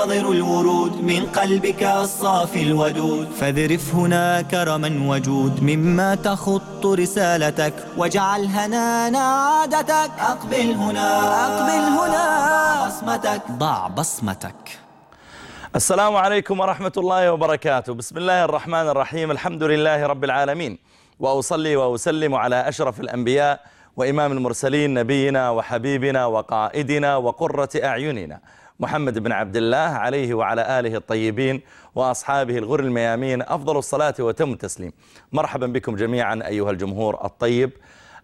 ينتظر الورود من قلبك الصافي الودود. فاذرف هنا كرما وجود مما تخط رسالتك واجعل هنانا عادتك. أقبل هنا أقبل هنا. بصمتك. ضع بصمتك. السلام عليكم ورحمة الله وبركاته. بسم الله الرحمن الرحيم. الحمد لله رب العالمين. وأصلي وأسلم على أشرف الأنبياء وإمام المرسلين نبينا وحبيبنا وقائدنا وقرة أعيننا. محمد بن عبد الله عليه وعلى آله الطيبين وأصحابه الغر الميامين أفضل الصلاة وتم التسليم. مرحبا بكم جميعا أيها الجمهور الطيب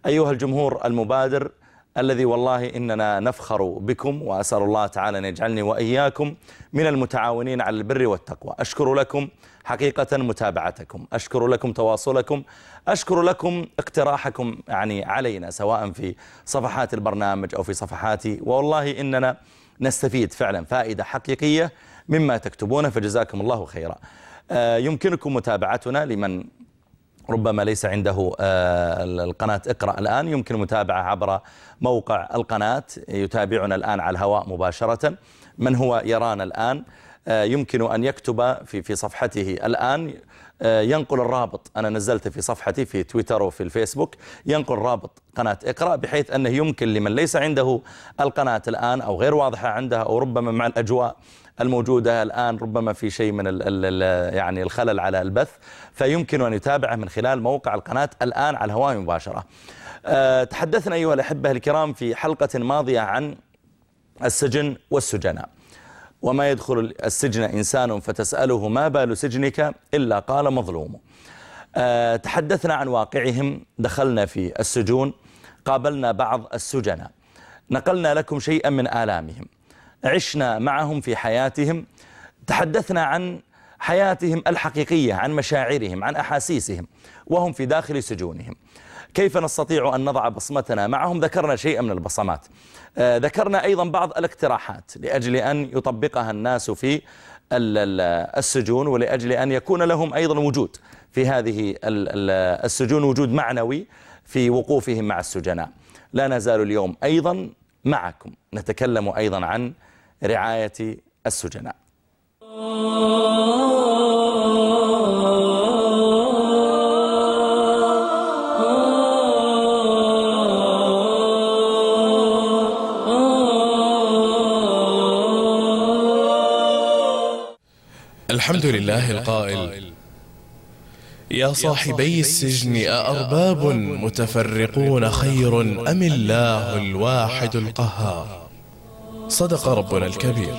أيها الجمهور المبادر الذي والله إننا نفخر بكم وأسأل الله تعالى أن يجعلني وإياكم من المتعاونين على البر والتقوى. أشكر لكم حقيقة متابعتكم أشكر لكم تواصلكم أشكر لكم اقتراحكم يعني علينا سواء في صفحات البرنامج أو في صفحاتي. والله إننا نستفيد فعلا فائدة حقيقية مما تكتبونه فجزاكم الله خيرا. يمكنكم متابعتنا لمن ربما ليس عنده القناة اقرأ الآن. يمكن متابعة عبر موقع القناة. يتابعنا الآن على الهواء مباشرة. من هو؟ يرانا الآن. يمكن أن يكتب في في صفحته الآن. ينقل الرابط. أنا نزلت في صفحتي في تويتر وفي الفيسبوك ينقل رابط قناة إقرأ بحيث أنه يمكن لمن ليس عنده القناة الآن أو غير واضحة عندها أو ربما مع الأجواء الموجودة الآن ربما في شيء من ال ال يعني الخلل على البث فيمكن أن يتابعه من خلال موقع القناة الآن على الهواء مباشرة. أه تحدثنا أيها الأحبة الكرام في حلقة ماضية عن السجن والسجناء. وما يدخل السجن إنسان فتسأله ما بال سجنك إلا قال مظلوم. أه تحدثنا عن واقعهم دخلنا في السجون قابلنا بعض السجناء. نقلنا لكم شيئا من آلامهم. عشنا معهم في حياتهم. تحدثنا عن حياتهم الحقيقية عن مشاعرهم عن أحاسيسهم وهم في داخل سجونهم. كيف نستطيع أن نضع بصمتنا معهم؟ ذكرنا شيئا من البصمات. آه ذكرنا أيضا بعض الاقتراحات لأجل أن يطبقها الناس في السجون ولأجل أن يكون لهم أيضا وجود في هذه السجون وجود معنوي في وقوفهم مع السجناء. لا نزال اليوم أيضا معكم. نتكلم أيضا عن رعاية السجناء. الحمد لله القائل. يا صاحبي السجن أأرباب متفرقون خير أم الله الواحد القهار؟ صدق ربنا الكبير.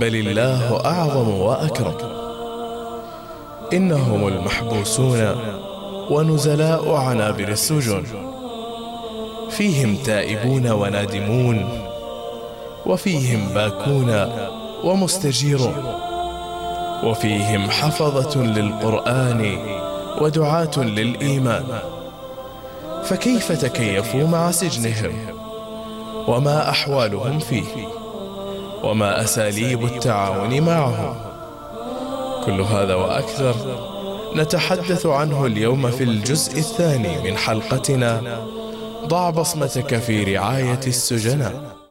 بل الله أعظم وأكرم. إنهم المحبوسون ونزلاء عنابر السجن. فيهم تائبون ونادمون. وفيهم باكون ومستجيرون وفيهم حفظة للقرآن ودعاة للإيمان. فكيف تكيفوا مع سجنهم؟ وما أحوالهم فيه؟ وما أساليب التعاون معهم؟ كل هذا وأكثر نتحدث عنه اليوم في الجزء الثاني من حلقتنا ضع بصمتك في رعاية السجناء.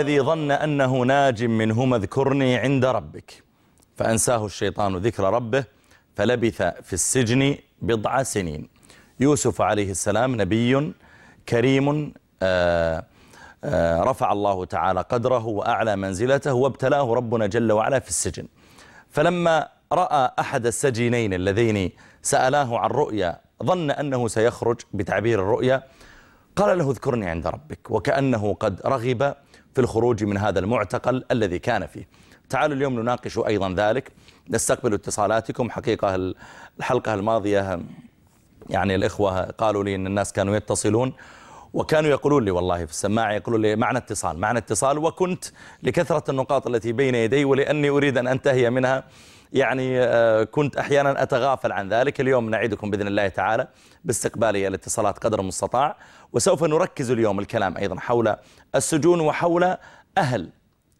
قال للذي ظن أنه ناج منهما اذكرني عند ربك. فأنساه الشيطان ذكر ربه فلبث في السجن بضع سنين. يوسف عليه السلام نبي كريم آآ آآ رفع الله تعالى قدره وأعلى منزلته وابتلاه ربنا جل وعلا في السجن. فلما رأى أحد السجينين اللذين سألاه عن رؤيا ظن أنه سيخرج بتعبير الرؤيا قال له اذكرني عند ربك. وكأنه قد رغب في الخروج من هذا المعتقل الذي كان فيه. تعالوا اليوم نناقش أيضا ذلك. نستقبل اتصالاتكم. حقيقة الحلقة الماضية يعني الإخوة قالوا لي أن الناس كانوا يتصلون وكانوا يقولون لي والله في السماعة يقولون لي معنا اتصال معنا اتصال. وكنت لكثرة النقاط التي بين يدي ولأني أريد أن أنتهي منها. يعني كنت أحيانا أتغافل عن ذلك. اليوم نعيدكم بإذن الله تعالى باستقبال الاتصالات قدر المستطاع وسوف نركز اليوم الكلام أيضا حول السجون وحول أهل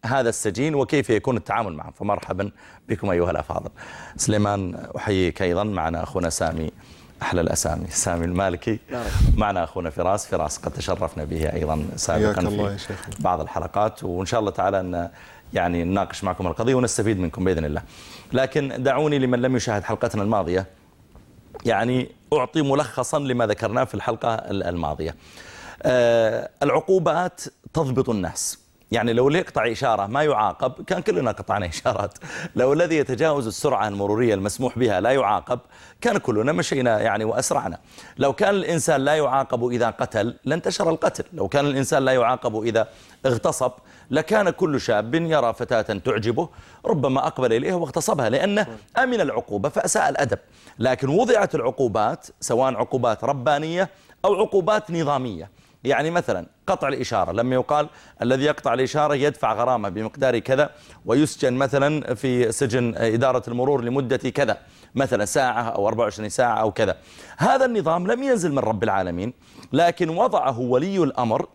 هذا السجين وكيف يكون التعامل معه فمرحبا بكم أيها الأفاضل. سليمان أحييك أيضا. معنا أخونا سامي أحلى الأسامي. سامي المالكي. معنا أخونا فراس. فراس قد تشرفنا به أيضا سابقا في بعض الحلقات. وإن شاء الله تعالى أن يعني نناقش معكم القضية ونستفيد منكم بإذن الله. لكن دعوني لمن لم يشاهد حلقتنا الماضية. يعني أعطي ملخصا لما ذكرناه في الحلقة الماضية. آه، العقوبات تضبط الناس. يعني لو اللي يقطع إشارة ما يعاقب كان كلنا قطعنا إشارات. لو الذي يتجاوز السرعة المرورية المسموح بها لا يعاقب كان كلنا مشينا يعني وأسرعنا. لو كان الإنسان لا يعاقب إذا قتل لانتشر القتل. لو كان الإنسان لا يعاقب إذا اغتصب لكان كل شاب يرى فتاة تعجبه ربما أقبل إليها واغتصبها لأنه أمن العقوبة فأساء الأدب. لكن وضعت العقوبات سواء عقوبات ربانية أو عقوبات نظامية يعني مثلا قطع الإشارة لما يقال الذي يقطع الإشارة يدفع غرامة بمقدار كذا ويسجن مثلا في سجن إدارة المرور لمدة كذا مثلا ساعة أو 24 ساعة أو كذا. هذا النظام لم ينزل من رب العالمين لكن وضعه ولي الأمر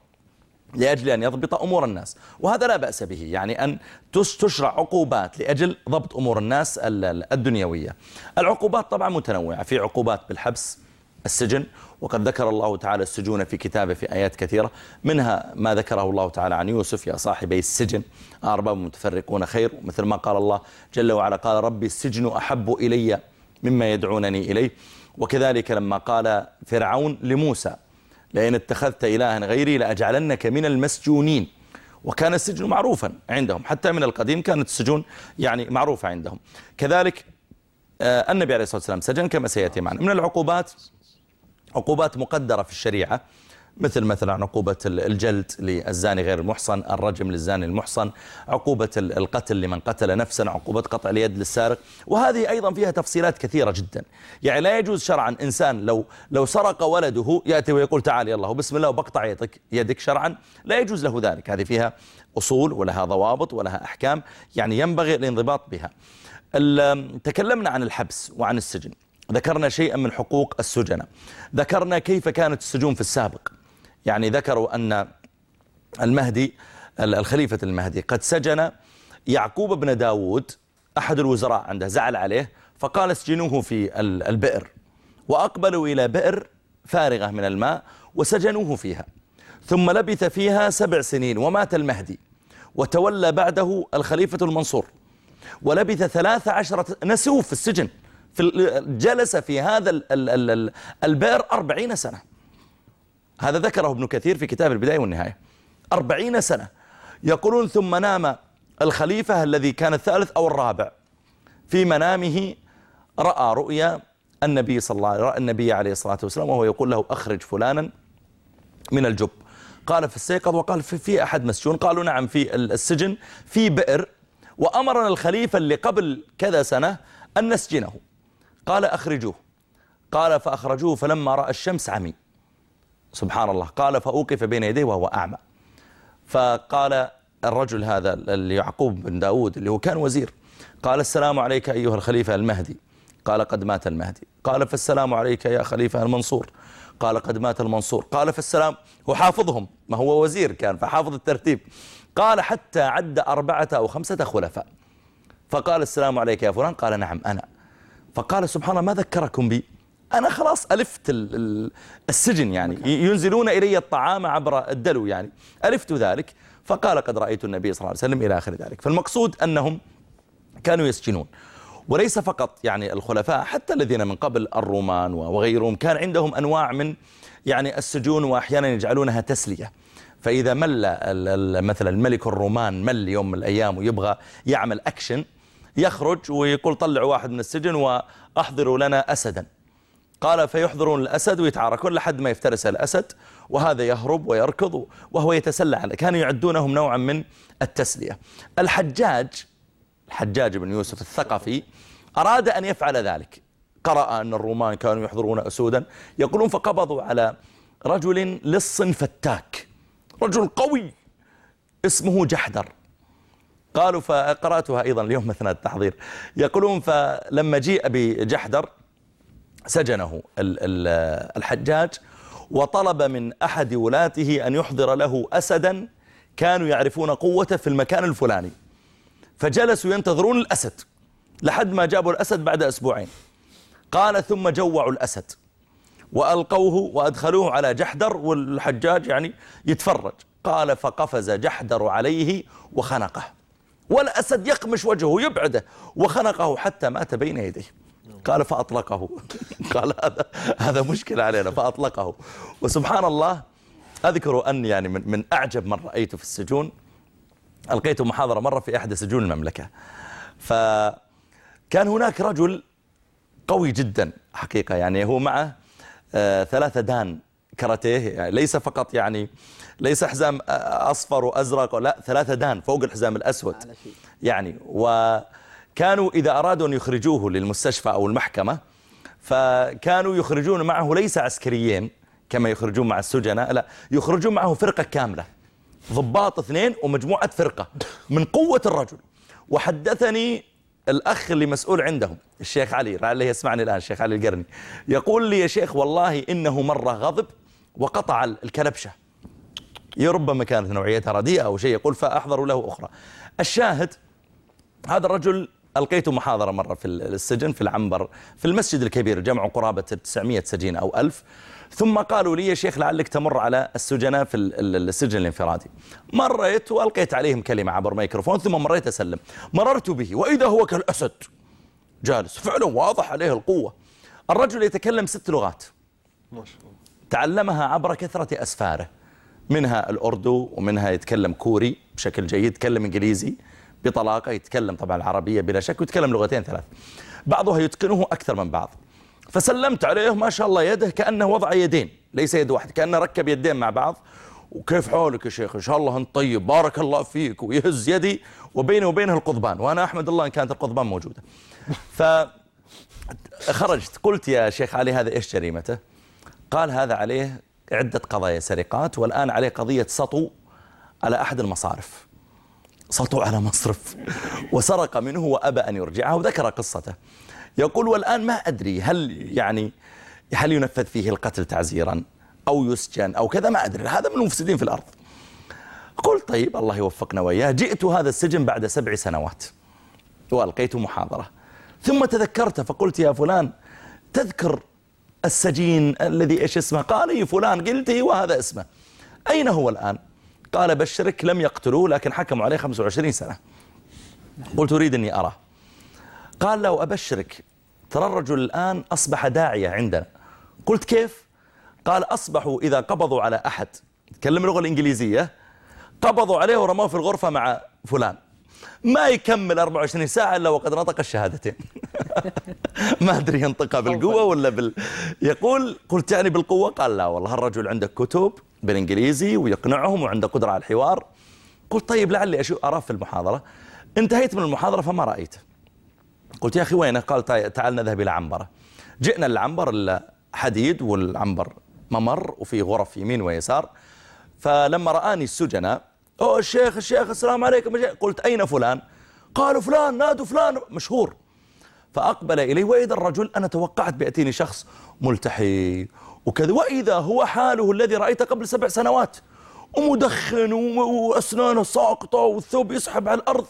لأجل أن يضبط أمور الناس. وهذا لا بأس به يعني أن تشرع عقوبات لأجل ضبط أمور الناس الدنيوية. العقوبات طبعا متنوعة في عقوبات بالحبس السجن وقد ذكر الله تعالى السجون في كتابه في آيات كثيرة منها ما ذكره الله تعالى عن يوسف يا صاحبي السجن أرباب متفرقون خير مثل ما قال الله جل وعلا قال ربي السجن أحب إلي مما يدعونني إليه. وكذلك لما قال فرعون لموسى لئن اتخذت إلها غيري لأجعلنك من المسجونين. وكان السجن معروفا عندهم حتى من القديم كانت السجون يعني معروفة عندهم. كذلك آه، النبي عليه الصلاة والسلام سجن كما سيأتي معنا. من العقوبات؟ عقوبات مقدرة في الشريعة مثل مثلا عقوبة الجلد للزاني غير المحصن الرجم للزاني المحصن عقوبة القتل لمن قتل نفسا عقوبة قطع اليد للسارق. وهذه أيضا فيها تفصيلات كثيرة جدا. يعني لا يجوز شرعا إنسان لو لو سرق ولده يأتي ويقول تعال يلا بسم الله وبقطع يدك, يدك شرعا. لا يجوز له ذلك. هذه فيها أصول ولها ضوابط ولها أحكام يعني ينبغي الانضباط بها. تكلمنا عن الحبس وعن السجن. ذكرنا شيئا من حقوق السجنة ذكرنا كيف كانت السجون في السابق. يعني ذكروا أن المهدي الخليفة المهدي قد سجن يعقوب بن داود أحد الوزراء عنده زعل عليه فقال اسجنوه في البئر. وأقبلوا إلى بئر فارغة من الماء وسجنوه فيها. ثم لبث فيها سبع سنين ومات المهدي. وتولى بعده الخليفة المنصور. ولبث ثلاث عشرة نسوه في السجن. في جلس في هذا البئر أربعين سنة. هذا ذكره ابن كثير في كتاب البداية والنهاية. أربعين سنة. يقولون ثم نام الخليفة الذي كان الثالث أو الرابع. في منامه رأى رؤيا النبي صلى الله عليه رأى النبي عليه الصلاة والسلام وهو يقول له أخرج فلانا من الجب. قال في السيقظ وقال في, في أحد مسجون. قالوا نعم في السجن في بئر. وأمرنا الخليفة اللي قبل كذا سنة أن نسجنه. قال أخرجوه. قال فأخرجوه فلما رأى الشمس عمي. سبحان الله قال فأوقف بين يديه وهو أعمى. فقال الرجل هذا يعقوب بن داود اللي هو كان وزير قال السلام عليك أيها الخليفة المهدي. قال قد مات المهدي. قال فالسلام عليك يا خليفة المنصور. قال قد مات المنصور. قال فالسلام هو حافظهم ما هو وزير كان فحافظ الترتيب. قال حتى عد أربعة أو خمسة خلفاء. فقال السلام عليك يا فلان؟ قال نعم أنا. فقال سبحان الله ما ذكركم بي. أنا خلاص ألفت السجن يعني. ينزلون إلي الطعام عبر الدلو يعني. ألفت ذلك. فقال قد رأيت النبي صلى الله عليه وسلم إلى آخر ذلك. فالمقصود أنهم كانوا يسجنون. وليس فقط يعني الخلفاء حتى الذين من قبل الرومان وغيرهم كان عندهم أنواع من يعني السجون وأحيانا يجعلونها تسلية. فإذا مل مثلا الملك الرومان مل يوم من الأيام ويبغى يعمل أكشن يخرج ويقول طلعوا واحد من السجن وأحضروا لنا أسدا. قال فيحضرون الأسد ويتعاركون لحد ما يفترس الأسد وهذا يهرب ويركض وهو يتسلى عليه. كانوا يعدونهم نوعا من التسلية. الحجاج الحجاج بن يوسف الثقفي أراد أن يفعل ذلك. قرأ أن الرومان كانوا يحضرون أسودا. يقولون فقبضوا على رجل لص فتاك. رجل قوي اسمه جحدر. قالوا فقرأتها أيضا اليوم أثناء التحضير. يقولون فلما جيء بجحدر سجنه الحجاج وطلب من أحد ولاته أن يحضر له أسدا كانوا يعرفون قوته في المكان الفلاني. فجلسوا ينتظرون الأسد لحد ما جابوا الأسد بعد أسبوعين. قال ثم جوعوا الأسد وألقوه وأدخلوه على جحدر والحجاج يعني يتفرج. قال فقفز جحدر عليه وخنقه. والأسد يقمش وجهه يبعده وخنقه حتى مات بين يديه. قال فأطلقه. قال هذا هذا مشكلة علينا. فأطلقه. وسبحان الله أذكر أن يعني من, من أعجب من رأيته في السجون. ألقيت محاضرة مرة في أحد سجون المملكة. فكان هناك رجل قوي جدا حقيقة يعني هو معه آه ثلاثة دان كاراتيه يعني ليس فقط يعني ليس حزام أصفر وأزرق لا ثلاثة دان فوق الحزام الأسود. يعني وكانوا إذا أرادوا أن يخرجوه للمستشفى أو المحكمة فكانوا يخرجون معه ليس عسكريين كما يخرجون مع السجناء لا يخرجون معه فرقة كاملة. ضباط اثنين ومجموعة فرقة من قوة الرجل. وحدثني الأخ اللي مسؤول عندهم الشيخ علي لعله يسمعني الآن الشيخ علي القرني. يقول لي يا شيخ والله إنه مرة غضب وقطع الكلبشة. ربما كانت نوعيتها رديئة أو شيء يقول فأحضروا له أخرى. الشاهد هذا الرجل ألقيت محاضرة مرة في السجن في العنبر في المسجد الكبير جمع قرابة 900 سجين أو ألف. ثم قالوا لي يا شيخ لعلك تمر على السجناء في السجن الانفرادي. مريت وألقيت عليهم كلمة عبر ميكروفون ثم مريت أسلم. مررت به وإذا هو كالأسد. جالس. فعلا واضح عليه القوة. الرجل يتكلم ست لغات. ما شاء الله. تعلمها عبر كثرة أسفاره. منها الأردو ومنها يتكلم كوري بشكل جيد يتكلم إنجليزي بطلاقة يتكلم طبعا العربية بلا شك ويتكلم لغتين ثلاث. بعضها يتقنه أكثر من بعض. فسلمت عليه ما شاء الله يده كأنه وضع يدين ليس يد واحد كأنه ركب يدين مع بعض. وكيف حالك يا شيخ؟ إن شاء الله أنت طيب بارك الله فيك ويهز يدي وبيني وبينه القضبان. وأنا أحمد الله إن كانت القضبان موجودة. فخرجت قلت يا شيخ علي هذا إيش جريمته؟ قال هذا عليه عدة قضايا سرقات والآن عليه قضية سطو على أحد المصارف. سطو على مصرف. وسرق منه وأبى أن يرجعه. وذكر قصته. يقول والآن ما أدري هل يعني هل ينفذ فيه القتل تعزيرا أو يسجن أو كذا ما أدري. هذا من المفسدين في الأرض. قلت طيب الله يوفقنا وإياه. جئت هذا السجن بعد سبع سنوات. وألقيت محاضرة. ثم تذكرت فقلت يا فلان تذكر السجين الذي إيش اسمه؟ قال أي فلان قلت وهذا اسمه. أين هو الآن؟ قال بشرك لم يقتلوه لكن حكموا عليه 25 سنة. قلت أريد أني أراه. قال لو أبشرك ترى الرجل الآن أصبح داعية عندنا. قلت كيف؟ قال أصبحوا إذا قبضوا على أحد. تكلم اللغة الإنجليزية. قبضوا عليه ورموه في الغرفة مع فلان. ما يكمل 24 ساعة إلا وقد نطق الشهادتين. ما أدري ينطقها بالقوة ولا بال... يقول قلت يعني بالقوة؟ قال لا والله الرجل عنده كتب بالإنجليزي ويقنعهم وعنده قدرة على الحوار؟ قلت طيب لعلي أشوف أراه في المحاضرة. انتهيت من المحاضرة فما رأيته قلت يا أخي وينه؟ قال تعال نذهب إلى عنبرة جئنا العنبر حديد والعنبر ممر وفي غرف يمين ويسار. فلما رآني السجناء أوه الشيخ الشيخ السلام عليكم قلت أين فلان؟ قالوا فلان نادوا فلان مشهور. فأقبل إليه وإذا الرجل أنا توقعت بيأتيني شخص ملتحي. وكذا وإذا هو حاله الذي رأيته قبل سبع سنوات ومدخن وأسنانه ساقطة والثوب يسحب على الأرض.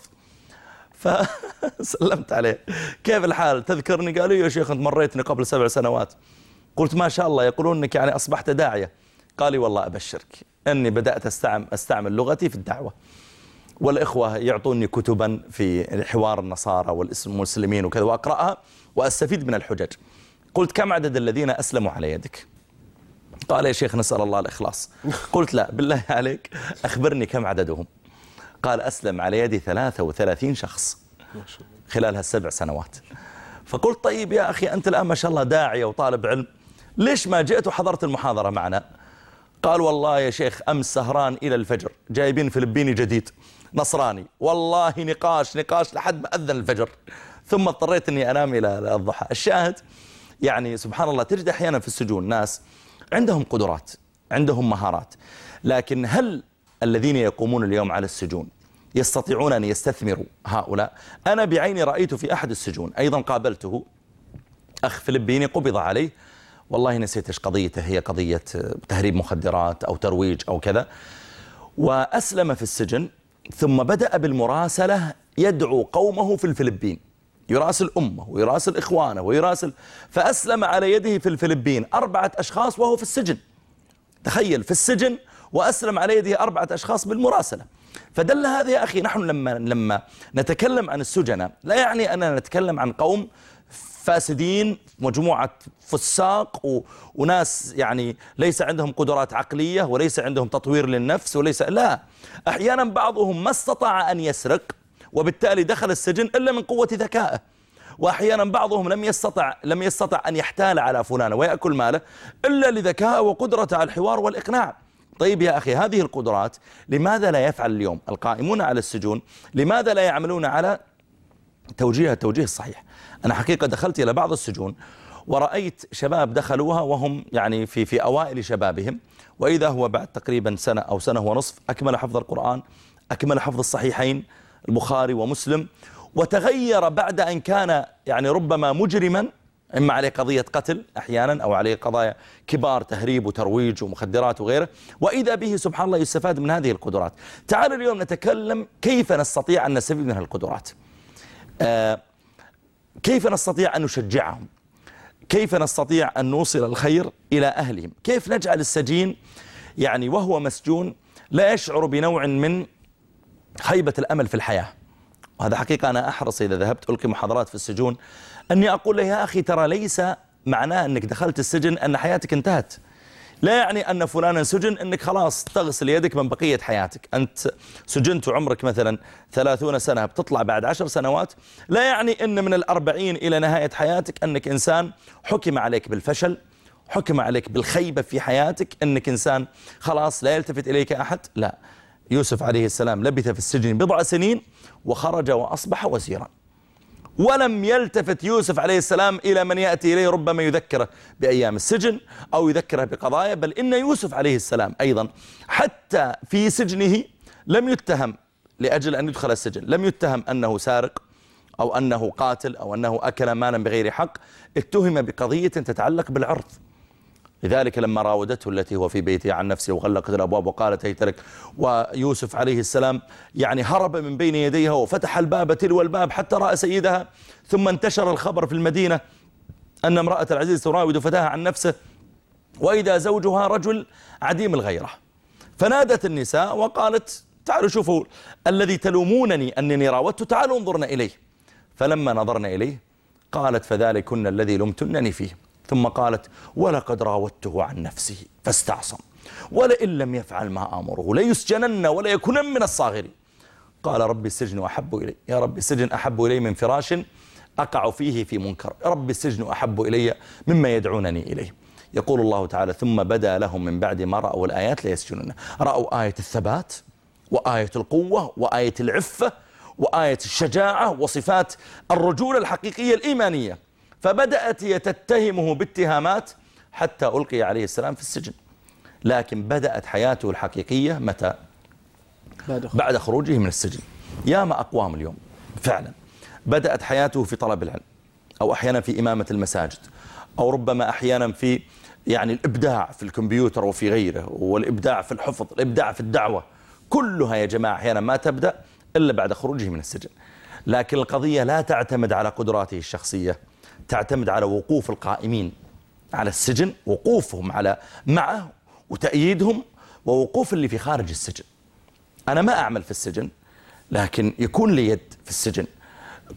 فسلمت عليه. كيف الحال؟ تذكرني؟ قال لي يا شيخ أنت مريتني قبل سبع سنوات. قلت ما شاء الله يقولون أنك يعني أصبحت داعية. قال لي والله أبشرك. أني بدأت أستعمل, لغتي في الدعوة. والإخوة يعطوني كتبا في حوار النصارى والمسلمين وكذا وأقرأها وأستفيد من الحجج. قلت كم عدد الذين أسلموا على يدك؟ قال يا شيخ نسأل الله الإخلاص. قلت لا بالله عليك أخبرني كم عددهم. قال أسلم على يدي 33 شخص خلال هالسبع سنوات. فقلت طيب يا أخي أنت الآن ما شاء الله داعية وطالب علم ليش ما جئت وحضرت المحاضرة معنا؟ قال والله يا شيخ أمس سهران إلى الفجر جايبين فلبيني جديد. نصراني. والله نقاش نقاش لحد ما أذن الفجر. ثم اضطريت أني أنام إلى الضحى. الشاهد يعني سبحان الله تجد أحيانا في السجون ناس عندهم قدرات عندهم مهارات لكن هل الذين يقومون اليوم على السجون يستطيعون أن يستثمروا هؤلاء؟ أنا بعيني رأيت في أحد السجون أيضا قابلته أخ فلبيني قبض عليه. والله نسيت إيش قضيته هي قضية تهريب مخدرات أو ترويج أو كذا. وأسلم في السجن. ثم بدأ بالمراسلة يدعو قومه في الفلبين. يراسل أمه ويراسل إخوانه ويراسل فأسلم على يده في الفلبين أربعة أشخاص وهو في السجن. تخيل في السجن وأسلم على يده أربعة أشخاص بالمراسلة. فدل هذا يا أخي نحن لما, لما نتكلم عن السجنة لا يعني أننا نتكلم عن قوم فاسدين مجموعة فساق و... وناس يعني ليس عندهم قدرات عقلية وليس عندهم تطوير للنفس وليس لا. أحيانا بعضهم ما استطاع أن يسرق وبالتالي دخل السجن إلا من قوة ذكائه. وأحيانا بعضهم لم يستطع لم يستطع أن يحتال على فلان ويأكل ماله إلا لذكائه وقدرته على الحوار والإقناع. طيب يا أخي هذه القدرات لماذا لا يفعل اليوم القائمون على السجون؟ لماذا لا يعملون على توجيه التوجيه الصحيح؟ أنا حقيقة دخلت إلى بعض السجون ورأيت شباب دخلوها وهم يعني في في أوائل شبابهم وإذا هو بعد تقريبا سنة أو سنة ونصف أكمل حفظ القرآن أكمل حفظ الصحيحين البخاري ومسلم وتغير بعد أن كان يعني ربما مجرما إما عليه قضية قتل أحيانا أو عليه قضايا كبار تهريب وترويج ومخدرات وغيره وإذا به سبحان الله يستفاد من هذه القدرات. تعال اليوم نتكلم كيف نستطيع أن نستفيد من القدرات. آه كيف نستطيع أن نشجعهم؟ كيف نستطيع أن نوصل الخير إلى أهلهم؟ كيف نجعل السجين يعني وهو مسجون لا يشعر بنوع من خيبة الأمل في الحياة؟ وهذا حقيقة أنا أحرص إذا ذهبت ألقي محاضرات في السجون أني أقول له يا أخي ترى ليس معناه أنك دخلت السجن أن حياتك انتهت. لا يعني أن فلانا سجن أنك خلاص تغسل يدك من بقية حياتك. أنت سجنت عمرك مثلا ثلاثون سنة بتطلع بعد عشر سنوات. لا يعني أن من الأربعين إلى نهاية حياتك أنك إنسان حكم عليك بالفشل حكم عليك بالخيبة في حياتك أنك إنسان خلاص لا يلتفت إليك أحد. لا يوسف عليه السلام لبث في السجن بضع سنين وخرج وأصبح وزيرا. ولم يلتفت يوسف عليه السلام إلى من يأتي إليه ربما يذكره بأيام السجن أو يذكره بقضايا بل إن يوسف عليه السلام أيضا حتى في سجنه لم يتهم لأجل أن يدخل السجن لم يتهم أنه سارق أو أنه قاتل أو أنه أكل مالا بغير حق اتهم بقضية تتعلق بالعرض. لذلك لما راودته التي هو في بيته عن نفسه وغلقت الأبواب وقالت هيت لك ويوسف عليه السلام يعني هرب من بين يديها وفتح الباب تلو الباب حتى رأى سيدها ثم انتشر الخبر في المدينة أن امرأة العزيز تراود فتاها عن نفسه وإذا زوجها رجل عديم الغيرة. فنادت النساء وقالت تعالوا شوفوا الذي تلومونني أنني راودت تعالوا انظرنا إليه. فلما نظرنا إليه قالت فذلكن الذي لمتنني فيه. ثم قالت ولقد راودته عن نفسه فاستعصم ولئن لم يفعل ما آمره ليسجنن ولا يكونن من الصاغرين. قال ربي السجن أحب إلي. يا ربي السجن أحب إلي من فراش أقع فيه في منكر. ربي السجن أحب إلي مما يدعونني إليه. يقول الله تعالى ثم بدا لهم من بعد ما رأوا الآيات ليسجنون رأوا آية الثبات وآية القوة وآية العفة وآية الشجاعة وصفات الرجولة الحقيقية الإيمانية. فبدأت تتهمه باتهامات حتى ألقي عليه السلام في السجن. لكن بدأت حياته الحقيقية متى؟ بعد خروجه. من السجن. ياما أقوام اليوم. فعلا. بدأت حياته في طلب العلم. أو أحيانا في إمامة المساجد. أو ربما أحيانا في يعني الإبداع في الكمبيوتر وفي غيره. والإبداع في الحفظ الإبداع في الدعوة. كلها يا جماعة أحيانا ما تبدأ إلا بعد خروجه من السجن. لكن القضية لا تعتمد على قدراته الشخصية. تعتمد على وقوف القائمين على السجن وقوفهم على معه وتأييدهم ووقوف اللي في خارج السجن. أنا ما أعمل في السجن لكن يكون لي يد في السجن.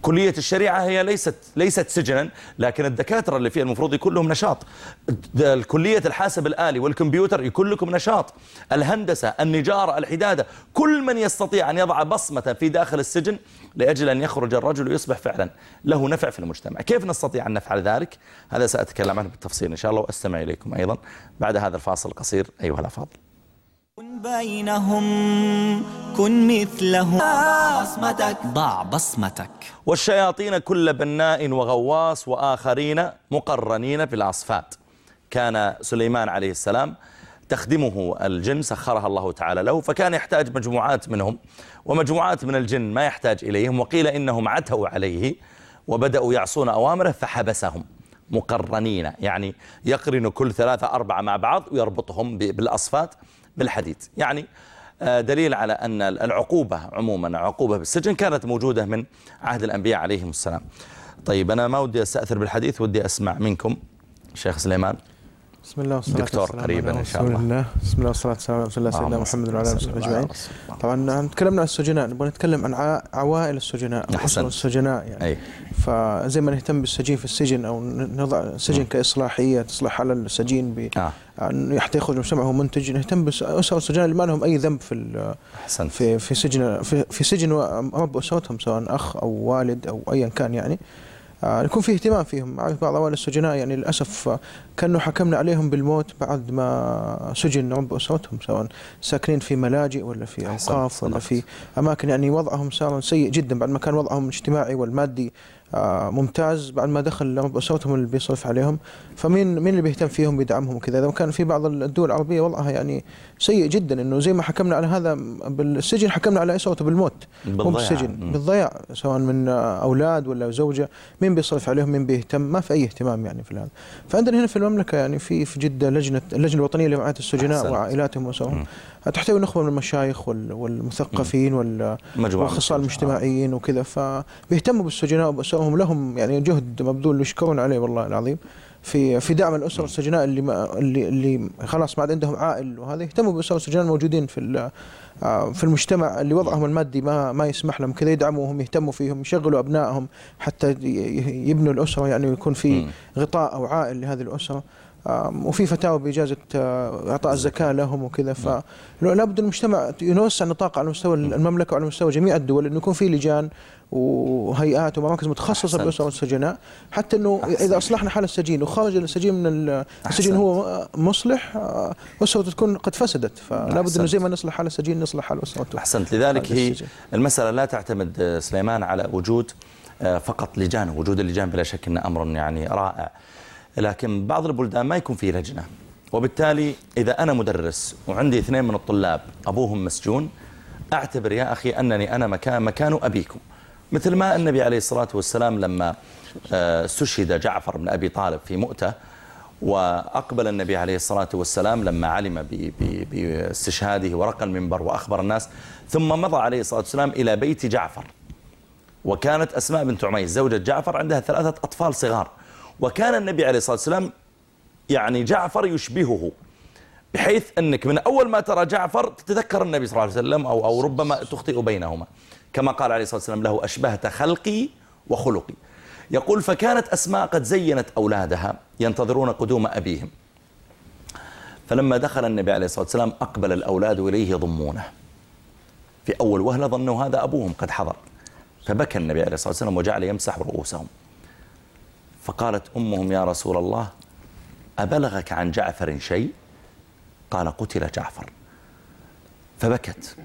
كلية الشريعة هي ليست ليست سجنا لكن الدكاترة اللي فيها المفروض يكون لهم نشاط كلية الحاسب الآلي والكمبيوتر يكون لكم نشاط. الهندسة النجارة الحدادة كل من يستطيع أن يضع بصمة في داخل السجن لأجل أن يخرج الرجل ويصبح فعلا له نفع في المجتمع. كيف نستطيع أن نفعل ذلك؟ هذا سأتكلم عنه بالتفصيل إن شاء الله وأستمع إليكم أيضا بعد هذا الفاصل القصير. أيها الأفاضل. كن بينهم كن مثلهم. ضع بصمتك. ضع بصمتك والشياطين كل بناء وغواص وآخرين مقرنين في الأصفاد. كان سليمان عليه السلام تخدمه الجن سخرها الله تعالى له فكان يحتاج مجموعات منهم. ومجموعات من الجن ما يحتاج إليهم وقيل إنهم عتوا عليه وبدأوا يعصون أوامره فحبسهم. مقرنين يعني يقرن كل ثلاثة أربعة مع بعض ويربطهم بالأصفاد. بالحديد. يعني آه، دليل على أن العقوبة عموما عقوبة بالسجن كانت موجودة من عهد الأنبياء عليهم السلام. طيب أنا ما ودي أستأثر بالحديث ودي أسمع منكم شيخ سليمان. بسم الله والصلاة دكتور والسلام قريباً إن شاء رسول الله. بسم الله والصلاة والسلام على رسول الله سيدنا محمد وعلى وسلم وصحبه الله. طبعا تكلمنا عن السجناء نبغى نتكلم عن عوائل السجناء. أسر السجناء يعني. أي. فزي ما نهتم بالسجين في السجن أو ن- نضع السجن كإصلاحية تصلح على السجين ب آه. حتى يخرج مجتمعه منتج. نهتم بأسر السجناء اللي ما لهم أي ذنب في أحسنت. في في سجن في, في سجن رب اسرتهم سواء أخ أو والد أو ايا كان يعني. يكون في اهتمام فيهم أعرف بعض أوائل السجناء يعني للأسف آه، كانوا حكمنا عليهم بالموت بعد ما سجن رب أسرتهم سواء ساكنين في ملاجئ ولا في أحسنت، أوقاف ولا. في أماكن يعني وضعهم صار سيء جدا بعد ما كان وضعهم الاجتماعي والمادي آه، ممتاز. بعد ما دخل اسرتهم اللي بيصرف عليهم فمين مين اللي بيهتم فيهم بيدعمهم وكذا؟ إذا كان في بعض الدول العربية وضعها يعني سيء جدا إنه زي ما حكمنا على هذا بالسجن حكمنا على اسرته بالموت. مو بالضياع. بالسجن. بالضياع. سواء من أولاد ولا زوجة مين بيصرف عليهم مين بيهتم؟ ما في أي اهتمام يعني في هذا فعندنا هنا في المملكة يعني في في جدة لجنه اللجنة الوطنية لرعايه السجناء. وعائلاتهم واسرهم تحتوي نخبة من المشايخ وال- والمثقفين والاخصائيين. الاجتماعيين وكذا فبيهتموا بالسجناء وباسرهم لهم يعني جهد مبذول يشكرون عليه والله العظيم في في دعم الاسر السجناء اللي ما اللي اللي خلاص ما عاد عندهم عائل وهذا يهتموا باسر السجناء الموجودين في آه، في المجتمع اللي وضعهم المادي ما ما يسمح لهم كذا يدعموهم يهتموا فيهم يشغلوا أبنائهم حتى يبنوا الأسرة يعني ويكون في. غطاء أو عائل لهذه الأسرة وفي فتاوى بإجازة آه، إعطاء الزكاة لهم وكذا. فلا بد المجتمع يوسع نطاقه على مستوى المملكة وعلى مستوى جميع الدول إنه يكون في لجان وهيئات ومراكز متخصصة أحسنت. بالاسر والسجناء. حتى إنه أحسنت. إذا أصلحنا حال السجين وخرج السجين من ال- السجين هو مصلح آه، أسرته تكون قد فسدت. فلا بد. إنه زي ما نصلح حال السجين نصلح حال أسرته. أحسنت. لذلك هي. المسألة لا تعتمد آه، سليمان على وجود فقط لجان. وجود اللجان بلا شك أنه أمر يعني رائع. لكن بعض البلدان ما يكون فيه لجنة. وبالتالي إذا أنا مدرس وعندي اثنين من الطلاب أبوهم مسجون أعتبر يا أخي أنني أنا مكان مكان أبيكم. مثل ما النبي عليه الصلاة والسلام لما آه، استشهد جعفر بن أبي طالب في مؤتة وأقبل النبي عليه الصلاة والسلام لما علم باستشهاده ورقى المنبر وأخبر الناس ثم مضى عليه الصلاة والسلام إلى بيت جعفر. وكانت أسماء بنت عميس زوجة جعفر عندها ثلاثة أطفال صغار. وكان النبي عليه الصلاة والسلام يعني جعفر يشبهه بحيث أنك من أول ما ترى جعفر تتذكر النبي صلى الله عليه وسلم أو, أو ربما تخطئ بينهما. كما قال عليه الصلاة والسلام له أشبهت خلقي وخلقي. يقول فكانت أسماء قد زينت أولادها ينتظرون قدوم أبيهم. فلما دخل النبي عليه الصلاة والسلام أقبل الأولاد إليه يضمونه. في أول وهلة ظنوا هذا أبوهم قد حضر. فبكى النبي عليه الصلاة والسلام وجعل يمسح رؤوسهم. فقالت أمهم يا رسول الله أبلغك عن جعفر شيء؟ قال قتل جعفر. فبكت.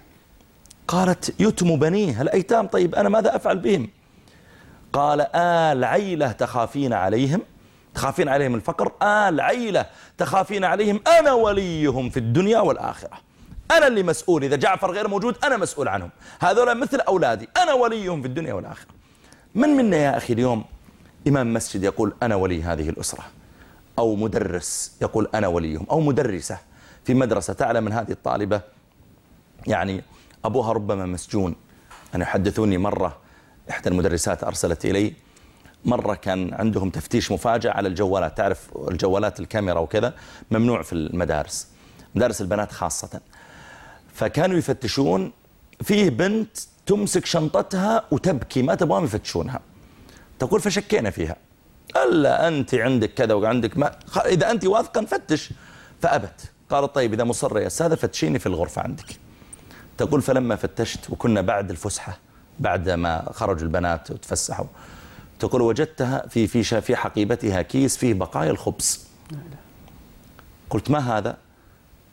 قالت يتم بنيه الأيتام طيب أنا ماذا أفعل بهم؟ قال آل عيلة تخافين عليهم. تخافين عليهم الفقر؟ آل عيلة تخافين عليهم. أنا وليهم في الدنيا والآخرة. أنا اللي مسؤول. إذا جعفر غير موجود أنا مسؤول عنهم. هذول مثل أولادي. أنا وليهم في الدنيا والآخرة. من منا يا أخي اليوم إمام مسجد يقول أنا ولي هذه الأسرة أو مدرس يقول أنا وليهم أو مدرسة في مدرسة تعلم من هذه الطالبة. يعني أبوها ربما مسجون. أنا يحدثوني مرة إحدى المدرسات أرسلت إلي مرة كان عندهم تفتيش مفاجئ على الجوالات. تعرف الجوالات الكاميرا وكذا؟ ممنوع في المدارس مدارس البنات خاصة. فكانوا يفتشون فيه بنت تمسك شنطتها وتبكي ما تبغاهم يفتشونها. تقول فشكينا فيها. ألا أنت عندك كذا وعندك ما. إذا أنت واثقة نفتش فأبت. قالت طيب إذا مصرة يا أستاذة فتشيني في الغرفة عندك. تقول فلما فتشت وكنا بعد الفسحة بعد ما خرجوا البنات وتفسحوا تقول وجدتها في في في حقيبتها كيس فيه بقايا الخبز. قلت ما هذا؟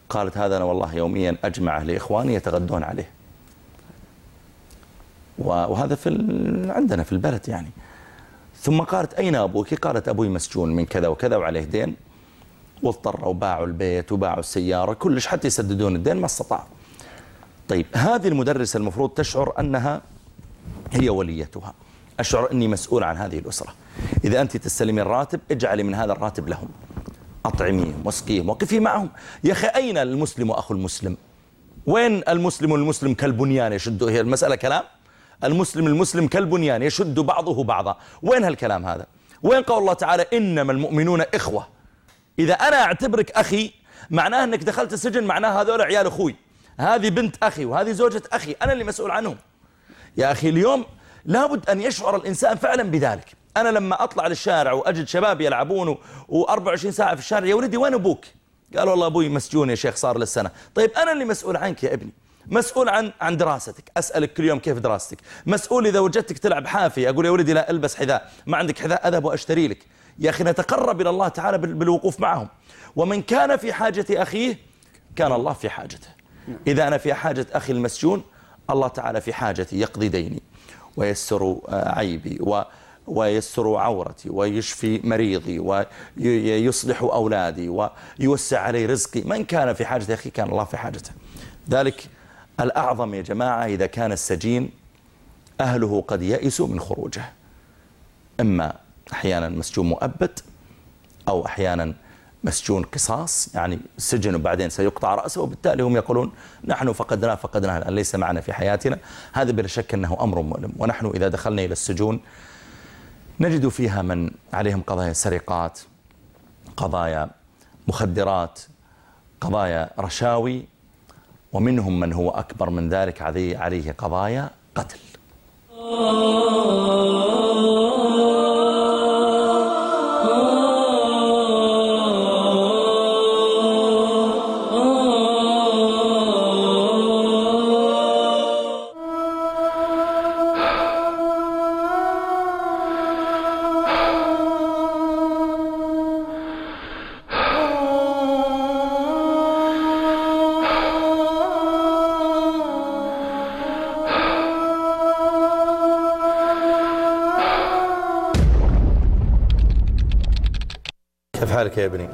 قالت هذا أنا والله يوميا أجمعه لإخواني يتغدون عليه. وهذا في عندنا في البلد يعني. ثم قالت أين أبوك؟ قالت أبوي مسجون من كذا وكذا وعليه دين. واضطروا باعوا البيت وباعوا السيارة كلش حتى يسددون الدين ما استطاعوا طيب هذه المدرسة المفروض تشعر أنها هي وليتها. أشعر أني مسؤول عن هذه الأسرة. إذا أنت تستلمين الراتب اجعلي من هذا الراتب لهم. أطعميهم واسقيهم وقفي معهم. يا أخي أين المسلم وأخو المسلم؟ وين المسلم المسلم كالبنيان يشد هي المسألة كلام؟ المسلم المسلم كالبنيان يشد بعضه بعضا. وين هالكلام هذا؟ وين قول الله تعالى إنما المؤمنون إخوة؟ إذا أنا أعتبرك أخي معناه أنك دخلت السجن معناه هذول عيال أخوي. هذه بنت أخي وهذه زوجة أخي أنا اللي مسؤول عنهم. يا أخي اليوم لابد أن يشعر الإنسان فعلا بذلك. أنا لما أطلع للشارع وأجد شباب يلعبون و24 ساعة في الشارع يا ولدي وين أبوك؟ قال والله أبوي مسجون يا شيخ صار للسنة. طيب أنا اللي مسؤول عنك يا ابني. مسؤول عن عن دراستك. أسألك كل يوم كيف دراستك؟ مسؤول إذا وجدتك تلعب حافي أقول يا ولدي لا ألبس حذاء ما عندك حذاء أذهب وأشتري لك. يا أخي نتقرب إلى الله تعالى بالوقوف معهم. ومن كان في حاجة أخيه كان الله في حاجته. إذا أنا في حاجة أخي المسجون الله تعالى في حاجتي يقضي ديني ويسر عيبي و ويستر عورتي ويشفي مريضي ويصلح أولادي ويوسع علي رزقي. من كان في حاجة أخي كان الله في حاجته. ذلك الأعظم يا جماعة إذا كان السجين أهله قد يئسوا من خروجه. إما أحيانا مسجون مؤبد أو أحيانا مسجون قصاص يعني سجن وبعدين سيقطع رأسه وبالتالي هم يقولون نحن فقدناه فقدناه الآن ليس معنا في حياتنا. هذا بلا شك أنه أمر مؤلم. ونحن إذا دخلنا إلى السجون نجد فيها من عليهم قضايا سرقات قضايا مخدرات قضايا رشاوي ومنهم من هو أكبر من ذلك عليه قضايا قتل. حالك يا ابني؟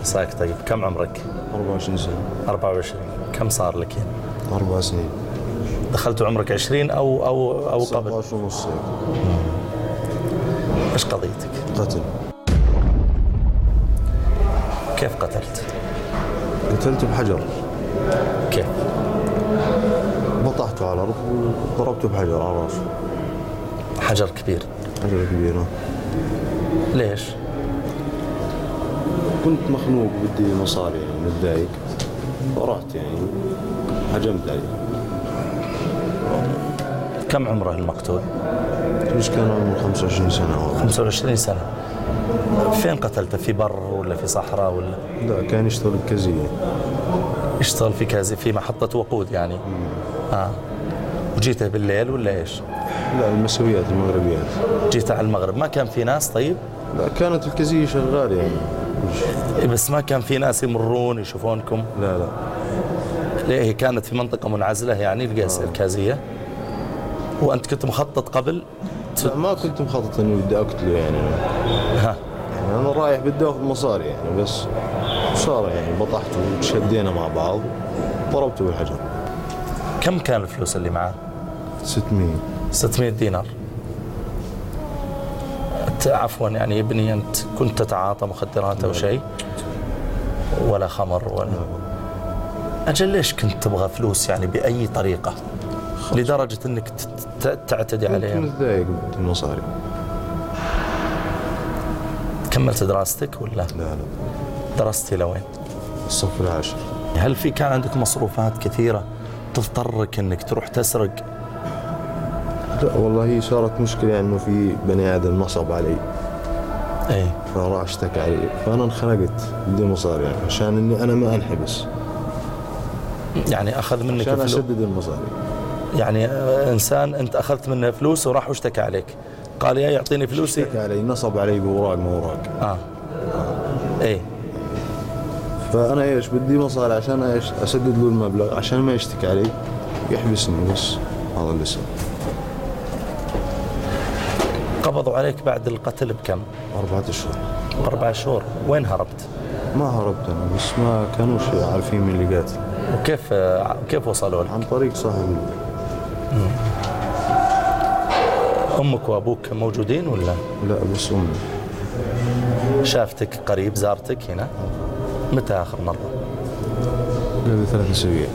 عساك طيب كم عمرك؟ 24 سنة 24 كم صار لك يعني؟ أربع سنين دخلت عمرك 20 أو أو أو قبل؟ 17 ونص إيش قضيتك؟ قتل كيف قتلت؟ قتلت بحجر كيف؟ بطحته على الأرض وضربته بحجر على راسه حجر كبير حجر كبير نعم. ليش؟ كنت مخنوق بدي مصاري يعني متضايق فرحت يعني هجمت عليه. كم عمره المقتول؟ مش كان عمره 25 سنة 25 سنة. فين قتلته؟ في بر ولا في صحراء ولا؟ لا كان يشتغل بكازية يشتغل في كازي في محطة وقود يعني. آه. وجيته بالليل ولا إيش؟ لا المسويات المغربيات. جيته على المغرب. ما كان في ناس طيب؟ لا كانت الكازية شغالة يعني. بس ما كان في ناس يمرون يشوفونكم. لا لا. ليه؟ هي كانت في منطقة منعزلة يعني القيس آه. الكازية. وأنت كنت مخطط قبل؟ لا ما كنت مخطط إني بدي أقتله يعني. ها. يعني أنا رايح بدي اخذ مصاري يعني بس صار يعني بطحت وتشدينا مع بعض ضربته بالحجر. كم كان الفلوس اللي معاه؟ 600 600 دينار. عفوا يعني ابني أنت كنت تتعاطى مخدرات أو شيء؟ ولا خمر ولا؟ أجل ليش كنت تبغى فلوس يعني بأي طريقة؟ لدرجة أنك تعتدي عليهم كنت متضايق بالمصاري كملت دراستك ولا؟ لا لا. درست إلى وين؟ الصف العاشر. هل في كان عندك مصروفات كثيرة تضطرك أنك تروح تسرق لا والله هي صارت مشكلة إنه في بني آدم نصب علي. إيه. فراح اشتكى علي. فأنا انخنقت بدي مصاري يعني عشان إني أنا ما أنحبس. يعني أخذ منك عشان اسدد المصاري. يعني إنسان أنت أخذت منه فلوس وراح واشتكى عليك. قال يا يعطيني فلوسي. اشتكى علي. نصب علي بوراق ما وراق آه, آه. إيه. فأنا إيش بدي مصاري عشان إيش؟ أسدد له المبلغ عشان ما يشتكي علي. يحبسني بس. هذا اللي صار. قبضوا عليك بعد القتل بكم؟ أربعة أشهر أربعة شهور وين هربت؟ ما هربت أنا بس ما كانوش عارفين مين اللي قاتل وكيف كيف وصلوا لك؟ عن طريق صاحب أمك وأبوك موجودين ولا؟ لا بس أمي شافتك قريب زارتك هنا؟ متى آخر مرة؟ قبل ثلاث أسابيع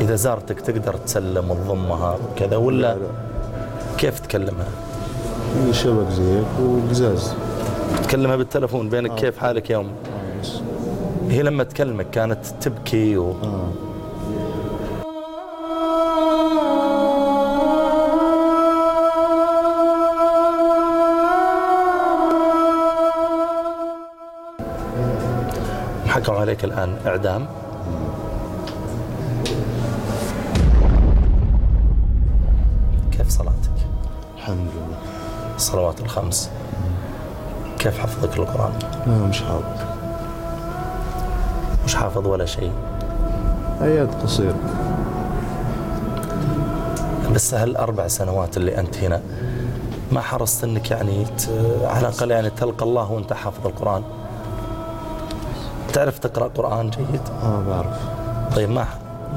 إذا زارتك تقدر تسلم وتضمها وكذا ولا كيف تكلمها؟ شبك زي هيك وقزاز. تكلمها بالتلفون بينك كيف حالك يوم؟ بس هي لما تكلمك كانت تبكي و... حكوا عليك الآن إعدام. الصلوات الخمس. كيف حفظك القرآن؟ لا مش حاضر مش حافظ ولا شيء. ايات قصيرة بس هالأربع سنوات اللي أنت هنا ما حرصت أنك يعني ت... على الأقل يعني تلقى الله وأنت حافظ القرآن؟ تعرف تقرأ قرآن جيد؟ آه بعرف. طيب ما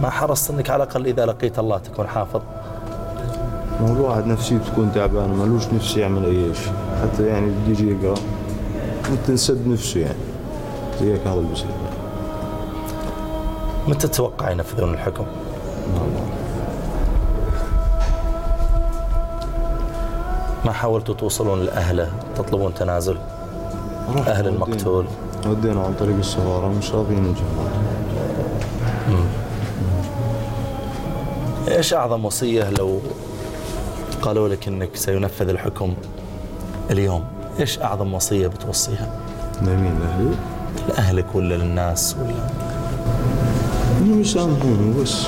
ما حرصت أنك على الأقل إذا لقيت الله تكون حافظ؟ ما هو الواحد نفسيته تكون تعبانة مالوش نفس يعمل أي شيء. حتى يعني بده يجي يقرا ممكن سد نفسه يعني. زي هيك هذا اللي متى تتوقع ينفذون الحكم؟ ما حاولتوا توصلون لأهله؟ تطلبون تنازل؟ ودينا- المقتول؟ ودينا عن طريق السفارة مش راضيين نجي. إيش أعظم وصية لو قالوا لك أنك سينفذ الحكم اليوم. إيش أعظم وصية بتوصيها؟ لمين لأهلي؟ لأهلك ولا للناس ولا؟ انهم يسامحوني بس.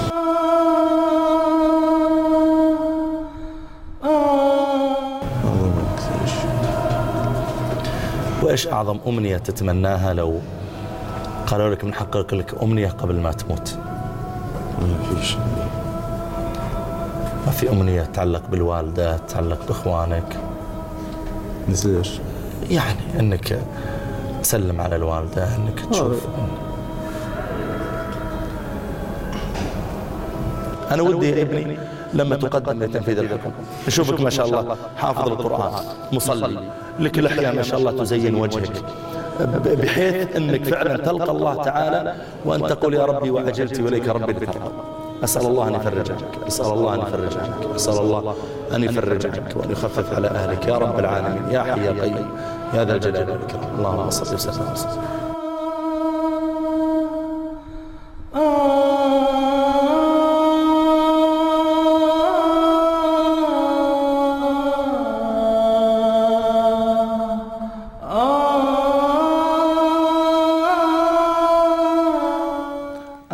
وإيش أعظم أمنية تتمناها لو قالوا لك بنحقق لك أمنية قبل ما تموت؟ ما في شيء. ما في أمنية تتعلق بالوالدة تتعلق بإخوانك؟ مثل إيش؟ يعني أنك تسلم على الوالدة أنك تشوف. أنا ودي يا ابني لما تقدم لتنفيذ الحكم. نشوفك ما شاء الله حافظ القرآن. مصلي. لك لحية ما شاء الله تزين وجهك. بحيث أنك فعلا تلقى الله تعالى وأن تقول يا ربي وعجلت إليك ربي لترضى أسأل الله أن يفرج عنك أسأل الله أن يفرج عنك أسأل الله أن يفرج عنك وأن يخفف على أهلك. يا رب العالمين. يا حي يا قيوم. يا ذا الجلال والإكرام. اللهم صل وسلم وسلم.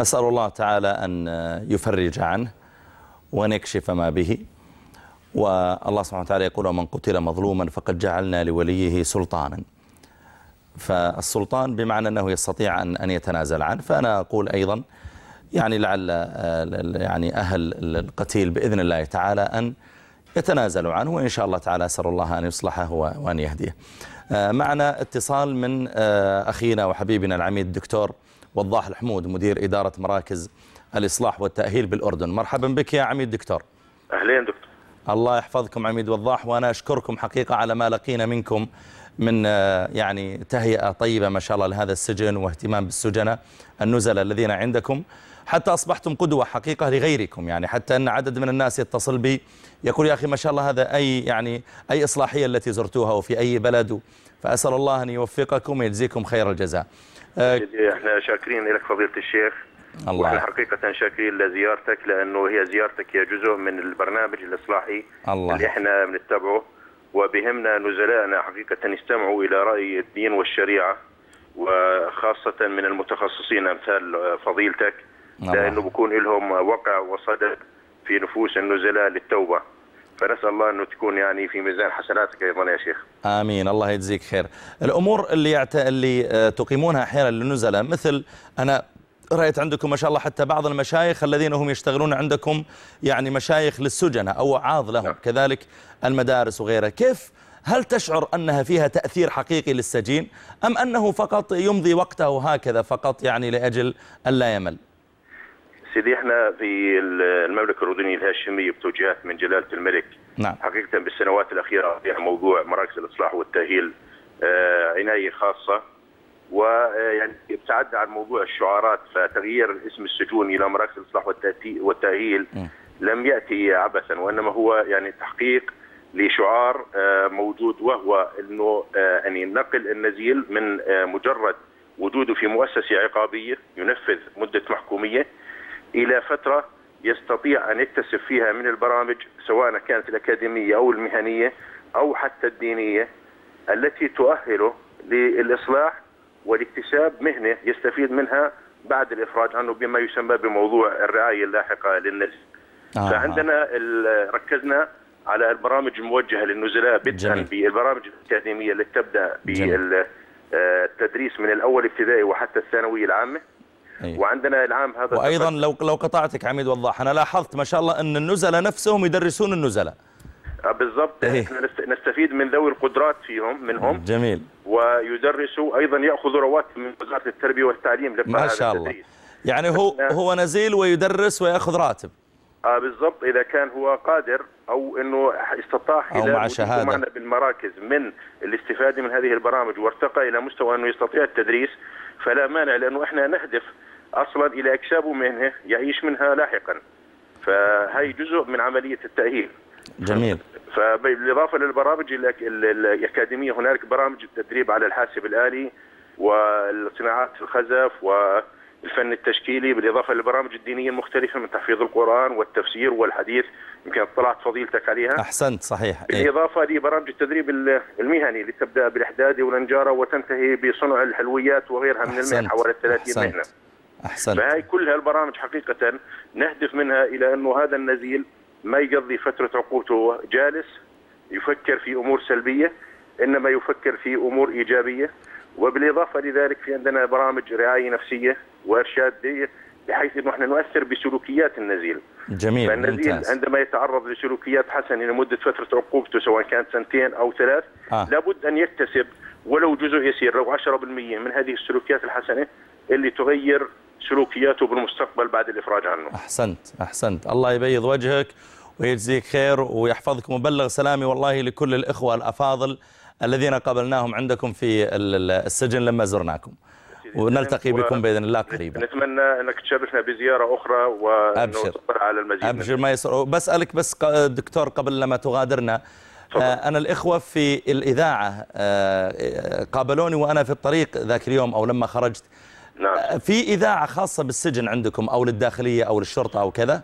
أسأل الله تعالى أن يفرج عنه وأن يكشف ما به. والله سبحانه وتعالى يقول ومن قتل مظلوما فقد جعلنا لوليه سلطانا. فالسلطان بمعنى أنه يستطيع أن أن يتنازل عنه. فأنا أقول أيضا يعني لعل يعني أهل القتيل بإذن الله تعالى أن يتنازلوا عنه وإن شاء الله تعالى أسأل الله أن يصلحه وأن يهديه. آه، معنا اتصال من آه، أخينا وحبيبنا العميد الدكتور وضاح الحمود مدير إدارة مراكز الإصلاح والتأهيل بالأردن. مرحبا بك يا عميد دكتور. أهلين دكتور. الله يحفظكم عميد وضاح وأنا أشكركم حقيقة على ما لقينا منكم من آه، يعني تهيئة طيبة ما شاء الله لهذا السجن واهتمام بالسجناء النزلاء الذين عندكم. حتى أصبحتم قدوة حقيقة لغيركم يعني حتى أن عدد من الناس يتصل بي يقول يا أخي ما شاء الله هذا أي يعني أي إصلاحية التي زرتوها وفي أي بلد فأسأل الله أن يوفقكم ويجزيكم خير الجزاء. سيدي، إحنا شاكرين لك فضيلة الشيخ الله يحفظك. حقيقة شاكرين لزيارتك لأنه هي زيارتك هي جزء من البرنامج الإصلاحي الله اللي إحنا بنتبعه وبهمنا نزلائنا حقيقة يستمعوا إلى رأي الدين والشريعة وخاصة من المتخصصين أمثال فضيلتك. لأنه بكون لهم وقع وصدى في نفوس النزلاء للتوبة فنسأل الله أنه تكون يعني في ميزان حسناتك أيضا يا شيخ. آمين. الله يجزيك خير. الأمور اللي يعت... اللي آه، تقيمونها أحيانا للنزلاء مثل أنا رأيت عندكم ما شاء الله حتى بعض المشايخ الذين هم يشتغلون عندكم يعني مشايخ للسجناء أو وعاظ لهم. كذلك المدارس وغيرها. كيف؟ هل تشعر أنها فيها تأثير حقيقي للسجين أم أنه فقط يمضي وقته هكذا فقط يعني لأجل ألا يمل؟ سيدي إحنا في المملكة الأردنية الهاشمية بتوجيهات من جلالة الملك. نعم. حقيقة بالسنوات الأخيرة يعني موضوع مراكز الإصلاح والتأهيل آه، عناية خاصة ويعني ابتعدنا عن موضوع الشعارات فتغيير اسم السجون إلى مراكز الإصلاح والتأهيل لم يأتي عبثا وإنما هو يعني تحقيق لشعار آه، موجود وهو إنه آه، يعني نقل النزيل من آه، مجرد وجوده في مؤسسة عقابية ينفذ مدة محكومية إلى فترة يستطيع أن يكتسب فيها من البرامج سواء كانت الأكاديمية أو المهنية أو حتى الدينية التي تؤهله للإصلاح والاكتساب مهنة يستفيد منها بعد الإفراج عنه بما يسمى بموضوع الرعاية اللاحقة للنزل. آه. فعندنا ركزنا على البرامج الموجهة للنزلاء بدءا. بالبرامج الأكاديمية اللي تبدأ جميل. بالتدريس من الأول ابتدائي وحتى الثانوية العامة أي. وعندنا العام هذا وأيضا لو لو قطعتك عميد وضاح أنا لاحظت ما شاء الله أن النزلاء نفسهم يدرسون النزلاء آه، بالضبط إيه. إحنا نست- نستفيد من ذوي القدرات فيهم منهم جميل ويدرسوا أيضا يأخذوا رواتب من وزارة التربية والتعليم ما شاء الله التدريس. يعني هو. هو نزيل ويدرس ويأخذ راتب آه بالضبط إذا كان هو قادر أو إنه استطاع أو خلال مع شهادة. معنا بالمراكز من الاستفادة من هذه البرامج وارتقى إلى مستوى إنه يستطيع التدريس فلا مانع لأنه إحنا نهدف أصلا إلى اكسابه مهنه يعيش منها لاحقا. فهي جزء من عملية التأهيل. جميل. فبالإضافة للبرامج الأكاديمية هنالك برامج التدريب على الحاسب الآلي والصناعات الخزف والفن التشكيلي بالإضافة للبرامج الدينية المختلفة من تحفيظ القرآن والتفسير والحديث. يمكن اطلعت فضيلتك عليها. أحسنت صحيح. إيه. بالإضافة لبرامج التدريب ال- المهني اللي تبدا بالاحداد والنجاره وتنتهي بصنع الحلويات وغيرها من. المهن حوالي 30 أحسنت. مهنة. أحسنت. فهي كل هالبرامج حقيقة نهدف منها إلى أنه هذا النزيل ما يقضي فترة عقوبته. جالس يفكر في أمور سلبية إنما يفكر في أمور إيجابية. وبالإضافة لذلك في عندنا برامج رعاية نفسية وإرشاد بحيث أنه إحنا نؤثر بسلوكيات النزيل. جميل فالنزيل ممتاز. عندما يتعرض لسلوكيات حسنة لمدة فترة عقوبته سواء كانت سنتين أو ثلاث آه. لابد أن يكتسب ولو جزء يسير لو 10% من هذه السلوكيات الحسنة اللي تغير سلوكياته بالمستقبل بعد الإفراج عنه. أحسنت أحسنت. الله يبيض وجهك ويجزيك خير ويحفظك مبلغ سلامي والله لكل الإخوة الأفاضل الذين قابلناهم عندكم في ال- ال- السجن لما زرناكم. ونلتقي بكم بإذن الله قريبا. نتمنى أنك تشرفنا بزيارة أخرى وأنه أبشر. تطلع على المزيد. أبشر ما يسر. بسألك بس دكتور قبل لما تغادرنا. تفضل. آه، أنا الإخوة في الإذاعة آه، قابلوني وأنا في الطريق ذاك اليوم أو لما خرجت. نعم آه، في إذاعة خاصة بالسجن عندكم أو للداخلية أو للشرطة أو كذا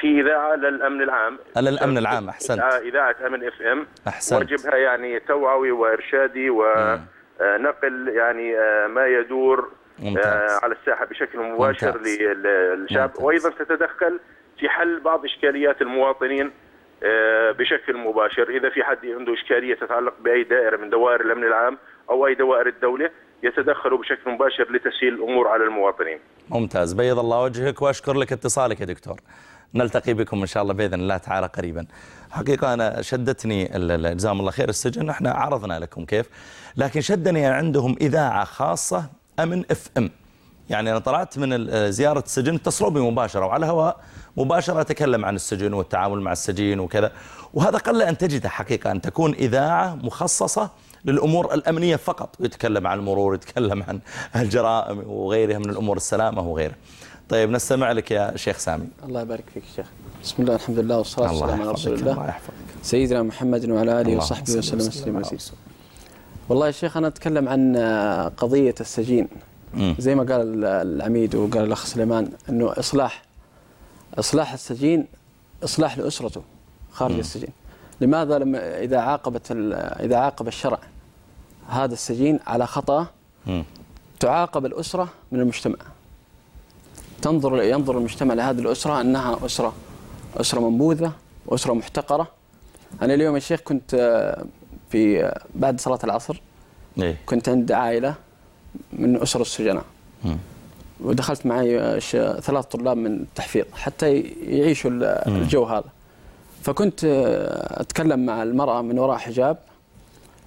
في إذاعة للأمن العام للأمن العام، أحسنت. إذاعة- إذاعة أمن إف إم أحسنت. واجبها يعني توعوي وإرشادي ونقل يعني آه، ما يدور ممتاز. آه، على الساحة بشكل مباشر ممتاز. للشعب ممتاز. وأيضا تتدخل في حل بعض إشكاليات المواطنين آه، بشكل مباشر إذا في حد عنده إشكالية تتعلق بأي دائرة من دوائر الأمن العام أو أي دوائر الدولة يتدخلوا بشكل مباشر لتسهيل الأمور على المواطنين. ممتاز. بيض الله وجهك واشكر لك اتصالك يا دكتور. نلتقي بكم إن شاء الله بإذن الله تعالى قريبا. حقيقة أنا شدتني جزاهم الله خير السجن إحنا عرضنا لكم كيف. لكن شدني عندهم إذاعة خاصة أمن إف إم. يعني أنا طلعت من زيارة السجن اتصلوا بي مباشرة وعلى الهواء مباشرة أتكلم عن السجن والتعامل مع السجين وكذا. وهذا قل أن تجده حقيقة أن تكون إذاعة مخصصة للأمور الأمنية فقط. يتكلم عن المرور يتكلم عن الجرائم وغيرها من الأمور السلامة وغيرها. طيب نستمع لك يا شيخ سامي. الله يبارك فيك يا شيخ. بسم الله الحمد لله والصلاة والسلام على رسول الله. الله يحفظك. سيدنا محمد وعلى آله وصحبه وسلم تسليما والله يا شيخ أنا أتكلم عن قضية السجين. زي ما قال ال- العميد وقال الأخ سليمان أنه إصلاح إصلاح السجين إصلاح لأسرته خارج السجين. لماذا لما إذا عاقبت إذا عاقب الشرع؟ هذا السجين على خطأ. تعاقب الأسرة من المجتمع. تنظر ينظر المجتمع لهذه الأسرة أنها أسرة أسرة منبوذة وأسرة محتقرة. أنا اليوم يا شيخ كنت آه، في آه، بعد صلاة العصر. إيه. كنت عند عائلة من أسر السجناء. ودخلت معي آه، ثلاث طلاب من التحفيظ حتى يعيشوا ال- الجو هذا. فكنت أتكلم مع المرأة من وراء حجاب.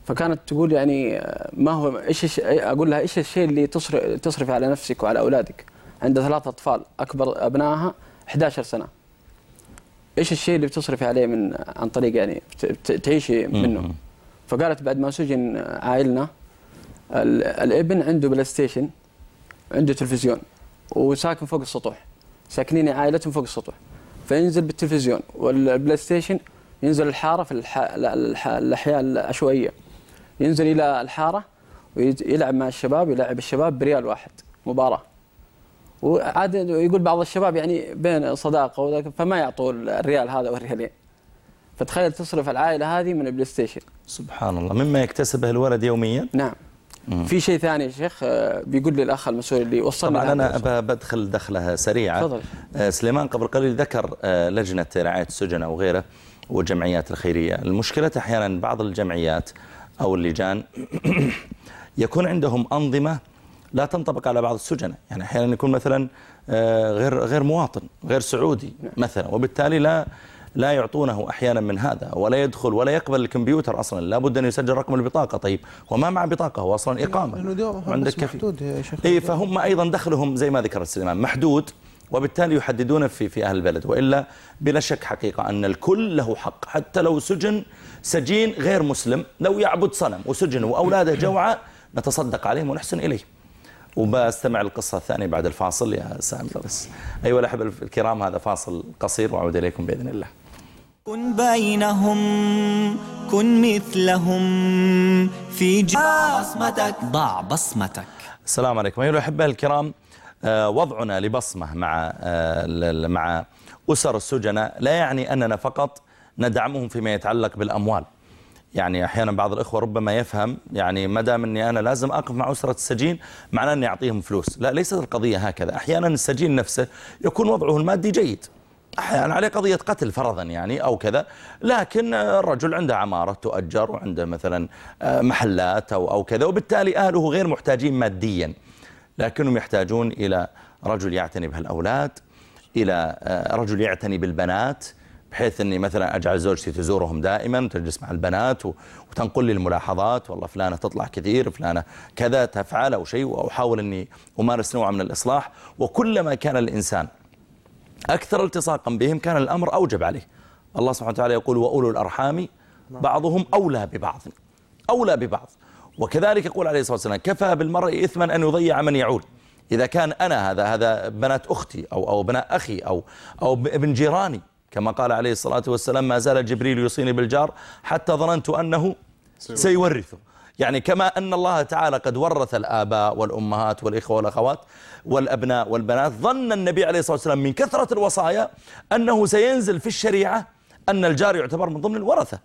فكانت تقول يعني آه، ما هو إيش الش- أقول لها إيش الشيء اللي تصرف تصرف على نفسك وعلى أولادك؟ عندها ثلاث أطفال أكبر أبنائها 11 سنة. إيش الشيء اللي بتصرفي عليه من عن طريق يعني تعيشي منه؟ فقالت بعد ما سجن عائلنا ال- الابن عنده بلاي ستيشن عنده تلفزيون وساكن فوق السطوح. ساكنين عائلتهم فوق السطوح. فينزل بالتلفزيون والبلاي ستيشن ينزل الحارة في الح... لا- الح... الأحياء العشوائية. ينزل إلى الحارة ويلعب مع الشباب يلعب الشباب بريال واحد مباراة. وعاد يقول بعض الشباب يعني بين صداقة وذاك فما يعطوا الريال هذا والريالين. فتخيل تصرف العائلة هذه من البلاي ستيشن. سبحان الله. مما يكتسبه الولد يوميا؟ نعم. في شيء ثاني يا شيخ آه، بيقول لي الأخ المسؤول اللي وصلنا طبعا أنا بدخل دخله سريعه تفضل. آه، سليمان قبل قليل ذكر آه، لجنة رعاية السجن أو غيره والجمعيات الخيرية. المشكلة أحيانا بعض الجمعيات أو اللجان يكون عندهم أنظمة لا تنطبق على بعض السجناء يعني أحيانا يكون مثلا آه، غير غير مواطن غير سعودي مثلا وبالتالي لا لا يعطونه أحيانا من هذا ولا يدخل ولا يقبل الكمبيوتر أصلا. لابد أن يسجل رقم البطاقه طيب وما مع بطاقة؟ هو أصلا إقامة. بس كفيل. محدود يا شيخ. اي فهم أيضا دخلهم زي ما ذكر سليمان محدود وبالتالي يحددون في في أهل البلد. وإلا بلا شك حقيقة أن الكل له حق. حتى لو سجن سجين غير مسلم لو يعبد صنم وسجن وأولاده جوعى نتصدق عليهم ونحسن إليه. وبستمع القصة الثانية بعد الفاصل يا سامي. بس أيها الأحبة الكرام هذا فاصل قصير وأعود إليكم بإذن الله. كن بينهم كن مثلهم في ضع بصمتك. ضع بصمتك. السلام عليكم. أيها الأحبة الكرام آه، وضعنا لبصمة مع آه، مع أسر السجناء لا يعني أننا فقط ندعمهم فيما يتعلق بالأموال. يعني أحيانا بعض الإخوة ربما يفهم يعني ما دام أني أنا لازم أقف مع أسرة السجين معناه أني أعطيهم فلوس. لا ليست القضية هكذا. أحيانا السجين نفسه يكون وضعه المادي جيد. أحيانا عليه قضية قتل فرضا يعني أو كذا. لكن الرجل عنده عمارة تؤجر وعنده مثلا آه، محلات أو, أو كذا وبالتالي أهله غير محتاجين ماديا. لكنهم يحتاجون إلى رجل يعتني بهالأولاد إلى آه، رجل يعتني بالبنات بحيث أني مثلا أجعل زوجتي تزورهم دائما وتجلس مع البنات وتنقل لي الملاحظات. والله فلانة تطلع كثير فلانة كذا تفعل أو شيء وأحاول أني أمارس نوع من الإصلاح. وكلما كان الإنسان أكثر التصاقا بهم كان الأمر أوجب عليه. الله سبحانه وتعالى يقول وأولو الأرحام بعضهم أولى ببعض أولى ببعض. وكذلك يقول عليه الصلاة والسلام كفى بالمرء إثما أن يضيع من يعول. إذا كان أنا هذا هذا بنات أختي أو أو ابناء أخي أو أو ابن جيراني كما قال عليه الصلاة والسلام ما زال جبريل يوصيني بالجار حتى ظننت أنه سيورثه. يعني كما أن الله تعالى قد ورث الآباء والأمهات والإخوة والأخوات والأبناء والبنات ظن النبي عليه الصلاة والسلام من كثرة الوصايا أنه سينزل في الشريعة أن الجار يعتبر من ضمن الورثة.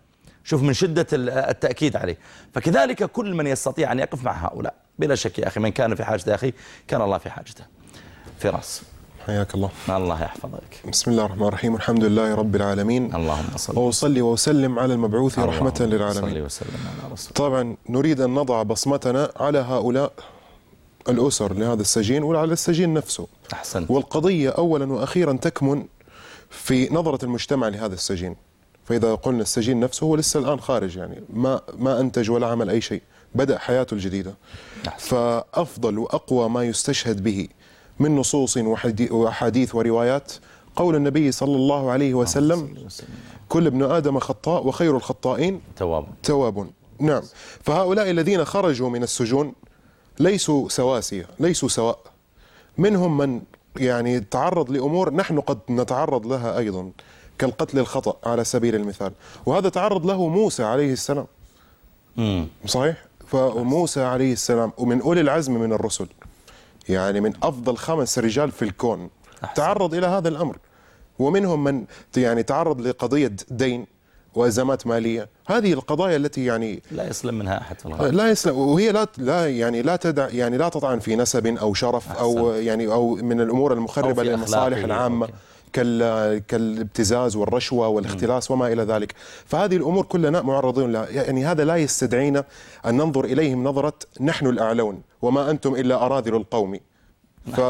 شوف من شدة ال- التأكيد عليه. فكذلك كل من يستطيع أن يقف مع هؤلاء. بلا شك يا أخي من كان في حاجة يا أخي كان الله في حاجته. فراس. حياك الله. الله يحفظك. بسم الله الرحمن الرحيم. الحمد لله رب العالمين. اللهم صل وأصلي وأسلم على المبعوث رحمة للعالمين. وسلم على رسول طبعا نريد أن نضع بصمتنا على هؤلاء الأسر لهذا السجين وعلى السجين نفسه. أحسنت والقضية أولا وأخيرا تكمن في نظرة المجتمع لهذا السجين. فإذا قلنا السجين نفسه هو لسه الآن خارج يعني. ما ما أنتج ولا عمل أي شيء. بدأ حياته الجديدة. أحسن. فأفضل وأقوى ما يستشهد به من نصوص وحدي- وأحاديث وروايات قول النبي صلى الله عليه وسلم كل ابن آدم خطاء وخير الخطائين تواب. تواب. نعم. فهؤلاء الذين خرجوا من السجون ليسوا سواسية ليسوا سواء. منهم من يعني تعرض لأمور نحن قد نتعرض لها أيضا كالقتل الخطأ على سبيل المثال. وهذا تعرض له موسى عليه السلام. مم. صحيح؟ فموسى عليه السلام ومن أولي العزم من الرسل. يعني من أفضل خمس رجال في الكون. أحسن. تعرض إلى هذا الأمر. ومنهم من يعني تعرض لقضية دين وأزمات مالية. هذه القضايا التي يعني لا يسلم منها أحد في الغالب لا يسلم. وهي لا لا يعني لا تدع يعني لا تطعن في نسب أو شرف أو أحسن. يعني أو من الأمور المخربة للمصالح العامة. أو كذا. كال كالابتزاز والرشوة والاختلاس وما إلى ذلك. فهذه الأمور كلنا معرضون لها. يعني هذا لا يستدعينا أن ننظر إليهم نظرة نحن الأعلون وما أنتم إلا أراذل القوم. ف...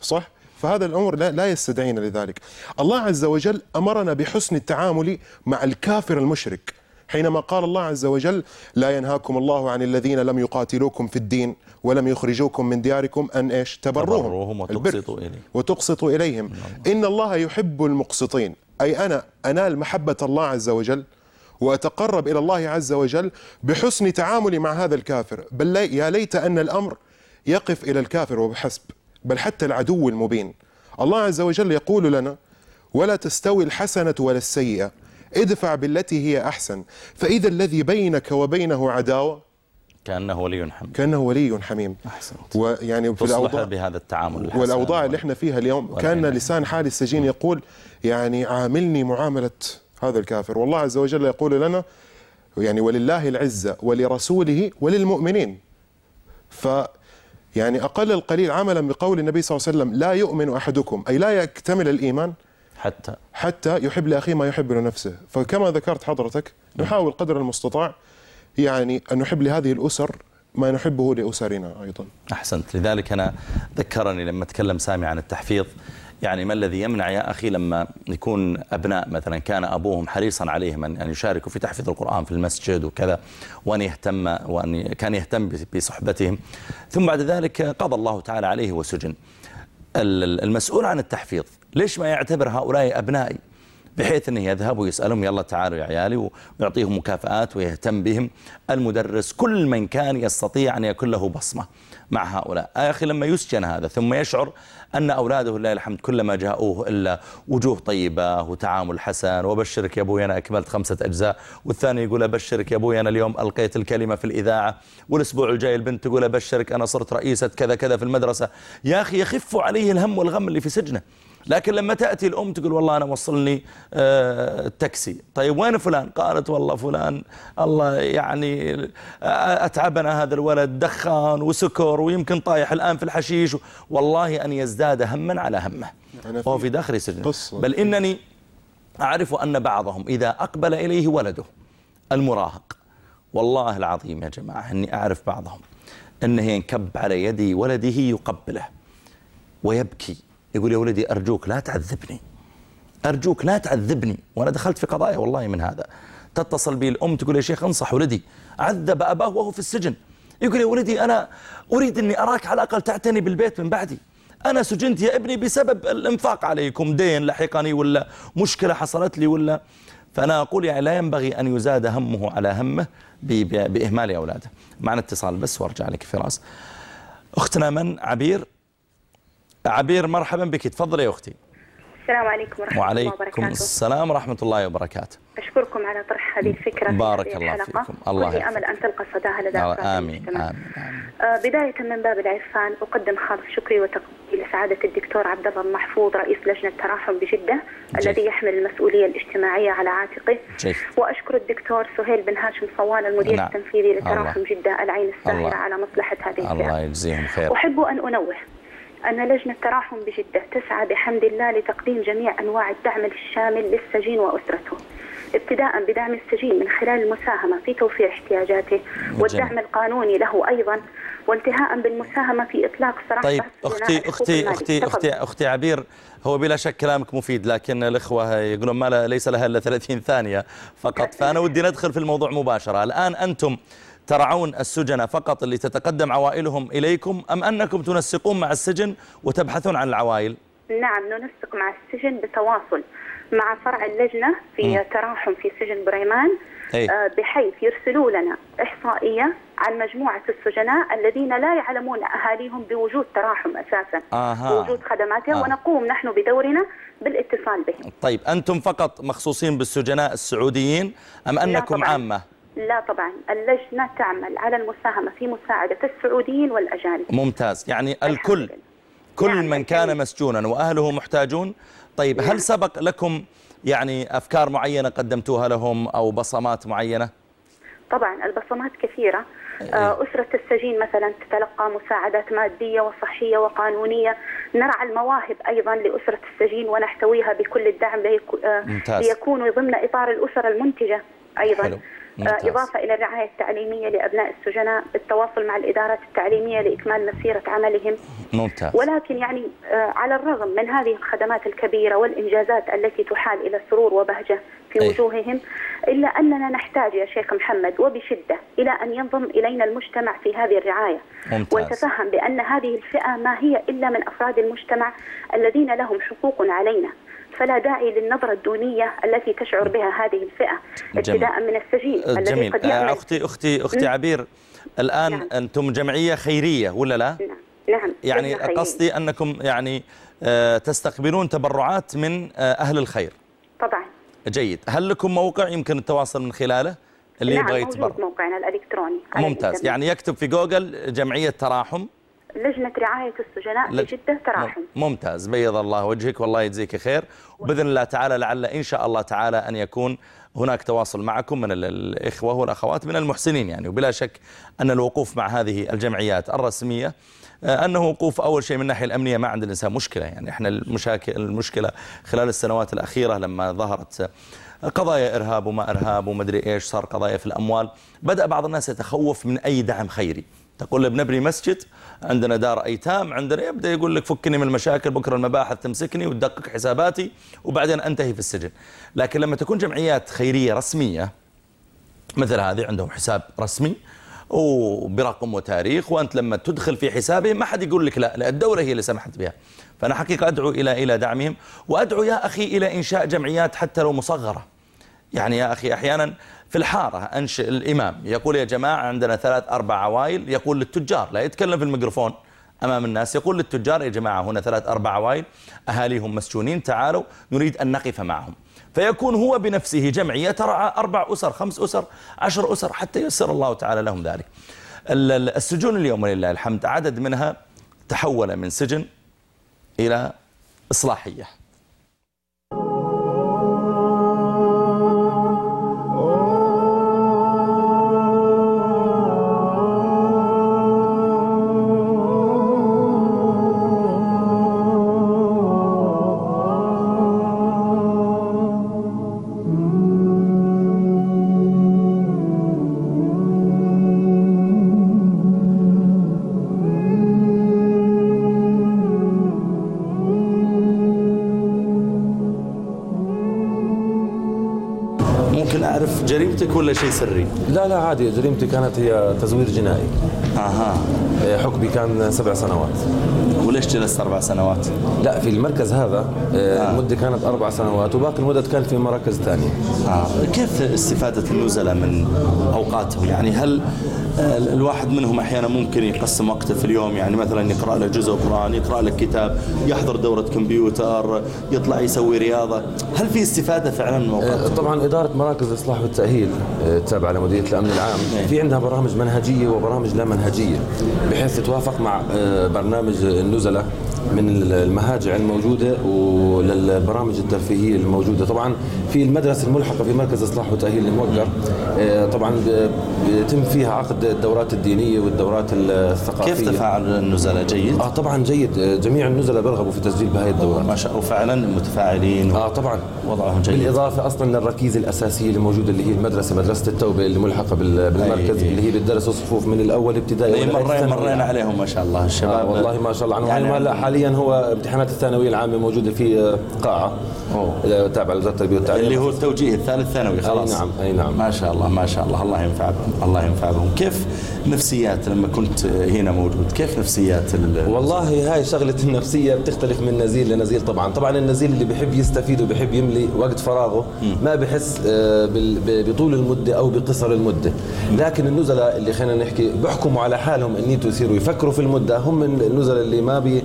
صح؟ فهذا الأمر لا, لا يستدعينا لذلك. الله عز وجل أمرنا بحسن التعامل مع الكافر المشرك. حينما قال الله عز وجل لا ينهاكم الله عن الذين لم يقاتلوكم في الدين ولم يخرجوكم من دياركم أن إيش؟ تبروهم, تبروهم. وتقسطوا إليه. وتقسطوا إليهم. إن الله يحب المقسطين. أي أنا أنال محبة الله عز وجل وأتقرب إلى الله عز وجل بحسن تعاملي مع هذا الكافر. بل يا ليت أن الأمر يقف إلى الكافر وبحسب. بل حتى العدو المبين. الله عز وجل يقول لنا ولا تستوي الحسنة ولا السيئة. ادفع بالتي هي أحسن. فإذا الذي بينك وبينه عداوة. كأنه ولي حميد كأنه ولي حميم. أحسنت. ويعني في الأوضاع بهذا التعامل والأوضاع اللي إحنا فيها اليوم. كأن. لسان حال السجين يقول يعني عاملني معاملة هذا الكافر. والله عز وجل يقول لنا يعني ولله العزة ولرسوله وللمؤمنين. ف يعني أقل القليل عملا بقول النبي صلى الله عليه وسلم لا يؤمن أحدكم أي لا يكتمل الإيمان. حتى. حتى يحب لأخيه ما يحب لنفسه. فكما ذكرت حضرتك نحاول قدر المستطاع يعني أن نحب لهذه الأسر ما نحبه لأسرنا أيضا. أحسنت. لذلك أنا ذكرني لما تكلم سامي عن التحفيظ يعني ما الذي يمنع يا أخي لما يكون أبناء مثلا كان أبوهم حريصا عليهم أن يشاركوا في تحفيظ القرآن في المسجد وكذا وأن يهتم وأن كان يهتم بصحبتهم. ثم بعد ذلك قضى الله تعالى عليه وسجن. ال- المسؤول عن التحفيظ ليش ما يعتبر هؤلاء أبنائي؟ بحيث أنه يذهب ويسألهم يلا تعالوا يا عيالي ويعطيهم مكافآت ويهتم بهم. المدرس كل من كان يستطيع أن يكون له بصمة مع هؤلاء. يا أخي لما يسجن هذا ثم يشعر أن أولاده لله الحمد كلما جاءوه إلا وجوه طيبة وتعامل حسن وبشرك يا أبوي أنا أكملت خمسة أجزاء. والثاني يقول أبشرك يا أبوي أنا اليوم ألقيت الكلمة في الإذاعة. والأسبوع الجاي البنت تقول أبشرك أنا صرت رئيسة كذا كذا في المدرسة. يا أخي يخف عليه الهم والغم اللي في سجنه. لكن لما تأتي الأم تقول والله أنا وصلني آه، التاكسي. طيب وين فلان؟ قالت والله فلان الله يعني آه، أتعبنا هذا الولد دخان وسكر ويمكن طايح الآن في الحشيش والله أن يزداد هما على همه وهو في داخل سجن. بل إنني أعرف أن بعضهم إذا أقبل إليه ولده المراهق. والله العظيم يا جماعة أني أعرف بعضهم. أنه ينكب على يد ولده يقبله ويبكي. يقول يا ولدي أرجوك لا تعذبني. أرجوك لا تعذبني. وأنا دخلت في قضايا والله من هذا. تتصل بي الأم تقول يا شيخ انصح ولدي. عذب أباه وهو في السجن. يقول يا ولدي أنا أريد أني أراك على الأقل تعتني بالبيت من بعدي. أنا سجنت يا ابني بسبب الإنفاق عليكم. دين لحقني ولا مشكلة حصلت لي ولا. فأنا أقول يعني لا ينبغي أن يزاد همه على همه بإهمال أولاده. معنا اتصال بس وأرجع لك فراس. أختنا من؟ عبير. عبير مرحبا بك تفضل يا أختي السلام عليكم ورحمة الله وعليكم وبركاته السلام ورحمة الله وبركاته أشكركم على طرح هذه الفكرة في بارك هذه الله. فيكم. الله ولي. أمل أن تلقى صداها لدى آمين المجتمع. آمين آمين آه، بداية من باب العرفان أقدم خالص شكري وتقديري لسعادة الدكتور عبد الله المحفوظ رئيس لجنة تراحم بجدة جيد. الذي يحمل المسؤولية الاجتماعية على عاتقه جيد. وأشكر الدكتور سهيل بن هاشم صوان المدير نعم. التنفيذي لتراحم الله. جدة العين الساهرة الله. على مصلحة هذه الفئة الله يجزيهم خير أحب أن أنوه أن لجنة تراحم بجدة تسعى بحمد الله لتقديم جميع أنواع الدعم الشامل للسجين وأسرته ابتداء بدعم السجين من خلال المساهمة في توفير احتياجاته والدعم القانوني له أيضا وانتهاء بالمساهمة في إطلاق سراح طيب أختي أختي. أختي. أختي أختي عبير هو بلا شك كلامك مفيد لكن الإخوة يقولون ما ليس لها إلا 30 ثانية فقط فأنا ودي ندخل في الموضوع مباشرة الآن أنتم ترعون السجن فقط اللي تتقدم عوائلهم إليكم أم أنكم تنسقون مع السجن وتبحثون عن العوائل نعم ننسق مع السجن بتواصل مع فرع اللجنة في تراحم في سجن بريمان أي. آه، بحيث يرسلوا لنا إحصائية عن مجموعة السجناء الذين لا يعلمون أهاليهم بوجود تراحم أساسا آها. بوجود خدماتها آه. ونقوم نحن بدورنا بالاتصال بهم طيب أنتم فقط مخصوصين بالسجناء السعوديين أم أنكم طبعاً. عامة لا طبعا اللجنة تعمل على المساهمة في مساعدة السعوديين والأجانب. ممتاز. يعني الكل. كل نعم، من كان أكيد. مسجونا وأهله محتاجون. طيب هل سبق لكم يعني أفكار معينة قدمتوها لهم أو بصمات معينة؟ طبعا البصمات كثيرة. آه، أسرة السجين مثلا تتلقى مساعدات مادية وصحية وقانونية. نرعى المواهب أيضا لأسرة السجين ونحتويها بكل الدعم آه،. ليكونوا ضمن إطار الأسر المنتجة أيضا. حلو. ممتاز. إضافة إلى الرعاية التعليمية لأبناء السجناء بالتواصل مع الإدارات التعليمية لإكمال مسيرة عملهم ممتاز ولكن يعني آه، على الرغم من هذه الخدمات الكبيرة والإنجازات التي تحال إلى سرور وبهجة في أي. وجوههم إلا أننا نحتاج يا شيخ محمد وبشدة إلى أن ينضم إلينا المجتمع في هذه الرعاية ممتاز. ونتفهم بأن هذه الفئة ما هي إلا من أفراد المجتمع الذين لهم حقوق علينا فلا داعي للنظرة الدونية التي تشعر بها هذه الفئة. ابتداء من السجين الذي جميل. قد آه، يعمل أختي أختي أختي عبير الآن نعم. أنتم جمعية خيرية ولا لا؟ نعم. نعم. يعني. قصدي أنكم يعني آه، تستقبلون تبرعات من أهل الخير. طبعا. جيد. هل لكم موقع يمكن التواصل من خلاله؟ اللي نعم يبغى موجود يتبرع. موقعنا الإلكتروني على ممتاز. يعني يكتب في جوجل جمعية تراحم لجنة رعاية السجناء ل- جدة تراحم. ممتاز. بيض الله وجهك والله يجزيك خير وبإذن الله تعالى لعل إن شاء الله تعالى أن يكون هناك تواصل معكم من ال- الإخوة والأخوات من المحسنين يعني. وبلا شك أن الوقوف مع هذه الجمعيات الرسمية آه، أنه وقوف أول شيء من الناحية الأمنية ما عند الإنسان مشكلة يعني. إحنا المشاكل المشكلة خلال السنوات الأخيرة لما ظهرت قضايا إرهاب وما إرهاب ومدري إيش صار قضايا في الأموال بدأ بعض الناس يتخوف من أي دعم خيري. تقول له بنبني مسجد عندنا دار أيتام عندنا يبدأ يقول لك فكني من المشاكل بكرة المباحث تمسكني وتدقق حساباتي وبعدين أنتهي في السجن. لكن لما تكون جمعيات خيرية رسمية مثل هذه عندهم حساب رسمي وبرقم وتاريخ وأنت لما تدخل في حسابه ما حد يقول لك لا الدولة هي اللي سمحت بها. فأنا حقيقة أدعو إلى إلى دعمهم وأدعو يا أخي إلى إنشاء جمعيات حتى لو مصغرة. يعني يا أخي أحيانا في الحارة أنشئ الإمام. يقول يا جماعة عندنا ثلاث أربع عوائل. يقول للتجار لا يتكلم في الميكروفون أمام الناس. يقول للتجار يا جماعة هنا ثلاث أربع عوائل. أهاليهم مسجونين تعالوا نريد أن نقف معهم. فيكون هو بنفسه جمعية ترعى أربع أسر خمس أسر عشر أسر حتى ييسر الله تعالى لهم ذلك. ال- ال- السجون اليوم ولله الحمد عدد منها تحول من سجن إلى إصلاحية. شيء سري. لا لا عادي. جريمتي كانت هي تزوير جنائي. أها. إيه، حكمي كان سبع سنوات. وليش جلست أربع سنوات؟ لا في المركز هذا آه. المدة كانت أربع سنوات وباقي المدة كانت في مراكز ثانية. آه. كيف استفادة النزلاء من أوقاتهم؟ يعني هل آه، الواحد منهم أحيانا ممكن يقسم وقته في اليوم يعني مثلا يقرأ له جزء قرآن يقرأ له كتاب يحضر دورة كمبيوتر يطلع يسوي رياضة. هل في استفادة فعلا من آه، أوقاتهم طبعا إدارة مراكز الإصلاح والتأهيل آه، التابعة لمديرية الأمن العام. نعم. في عندها برامج منهجية وبرامج لا منهجية بحيث تتوافق مع آه، برنامج النزلاء من المهاجع الموجودة وللبرامج الترفيهية الموجودة. طبعا في المدرسة الملحقة في مركز إصلاح وتأهيل الموقر آه، طبعا بيتم فيها عقد الدورات الدينية والدورات الثقافية. كيف تفاعل النزلاء؟ جيد؟ آه طبعا جيد. آه، جميع النزلاء بيرغبوا في تسجيل بهذه الدورات. ما شاء الله فعلا متفاعلين. آه طبعا. وضعهم جيد. بالإضافة أصلا للركيزه الاساسيه اللي موجوده اللي هي المدرسة مدرسة التوبة اللي ملحقة بال- بالمركز أي. اللي هي بتدرس الصفوف من الأول ابتدائي إيه، مرينا. مرينا عليهم ما شاء الله الشباب. آه والله ما شاء الله. عنهم. يعني هلا حاليا هو امتحانات الثانوية العامة موجودة في آه، قاعة أوه. تابعه لوزارة التربية والتعليم. اللي هو التوجيه الثالث ثانوي خلاص. أي نعم أي نعم. ما شاء الله ما شاء الله. الله ينفع بهم الله ينفع بهم كيف نفسيات لما كنت هنا موجود كيف نفسيات ال- والله هاي شغلة النفسية بتختلف من نزيل لنزيل طبعا. طبعا النزيل اللي بيحب يستفيد وبيحب يملي وقت فراغه ما بحس آه، بطول المدة أو بقصر المدة. لكن النزلاء اللي خلينا نحكي بيحكموا على حالهم أن يصيروا يفكروا في المدة هم من النزلاء اللي ما بي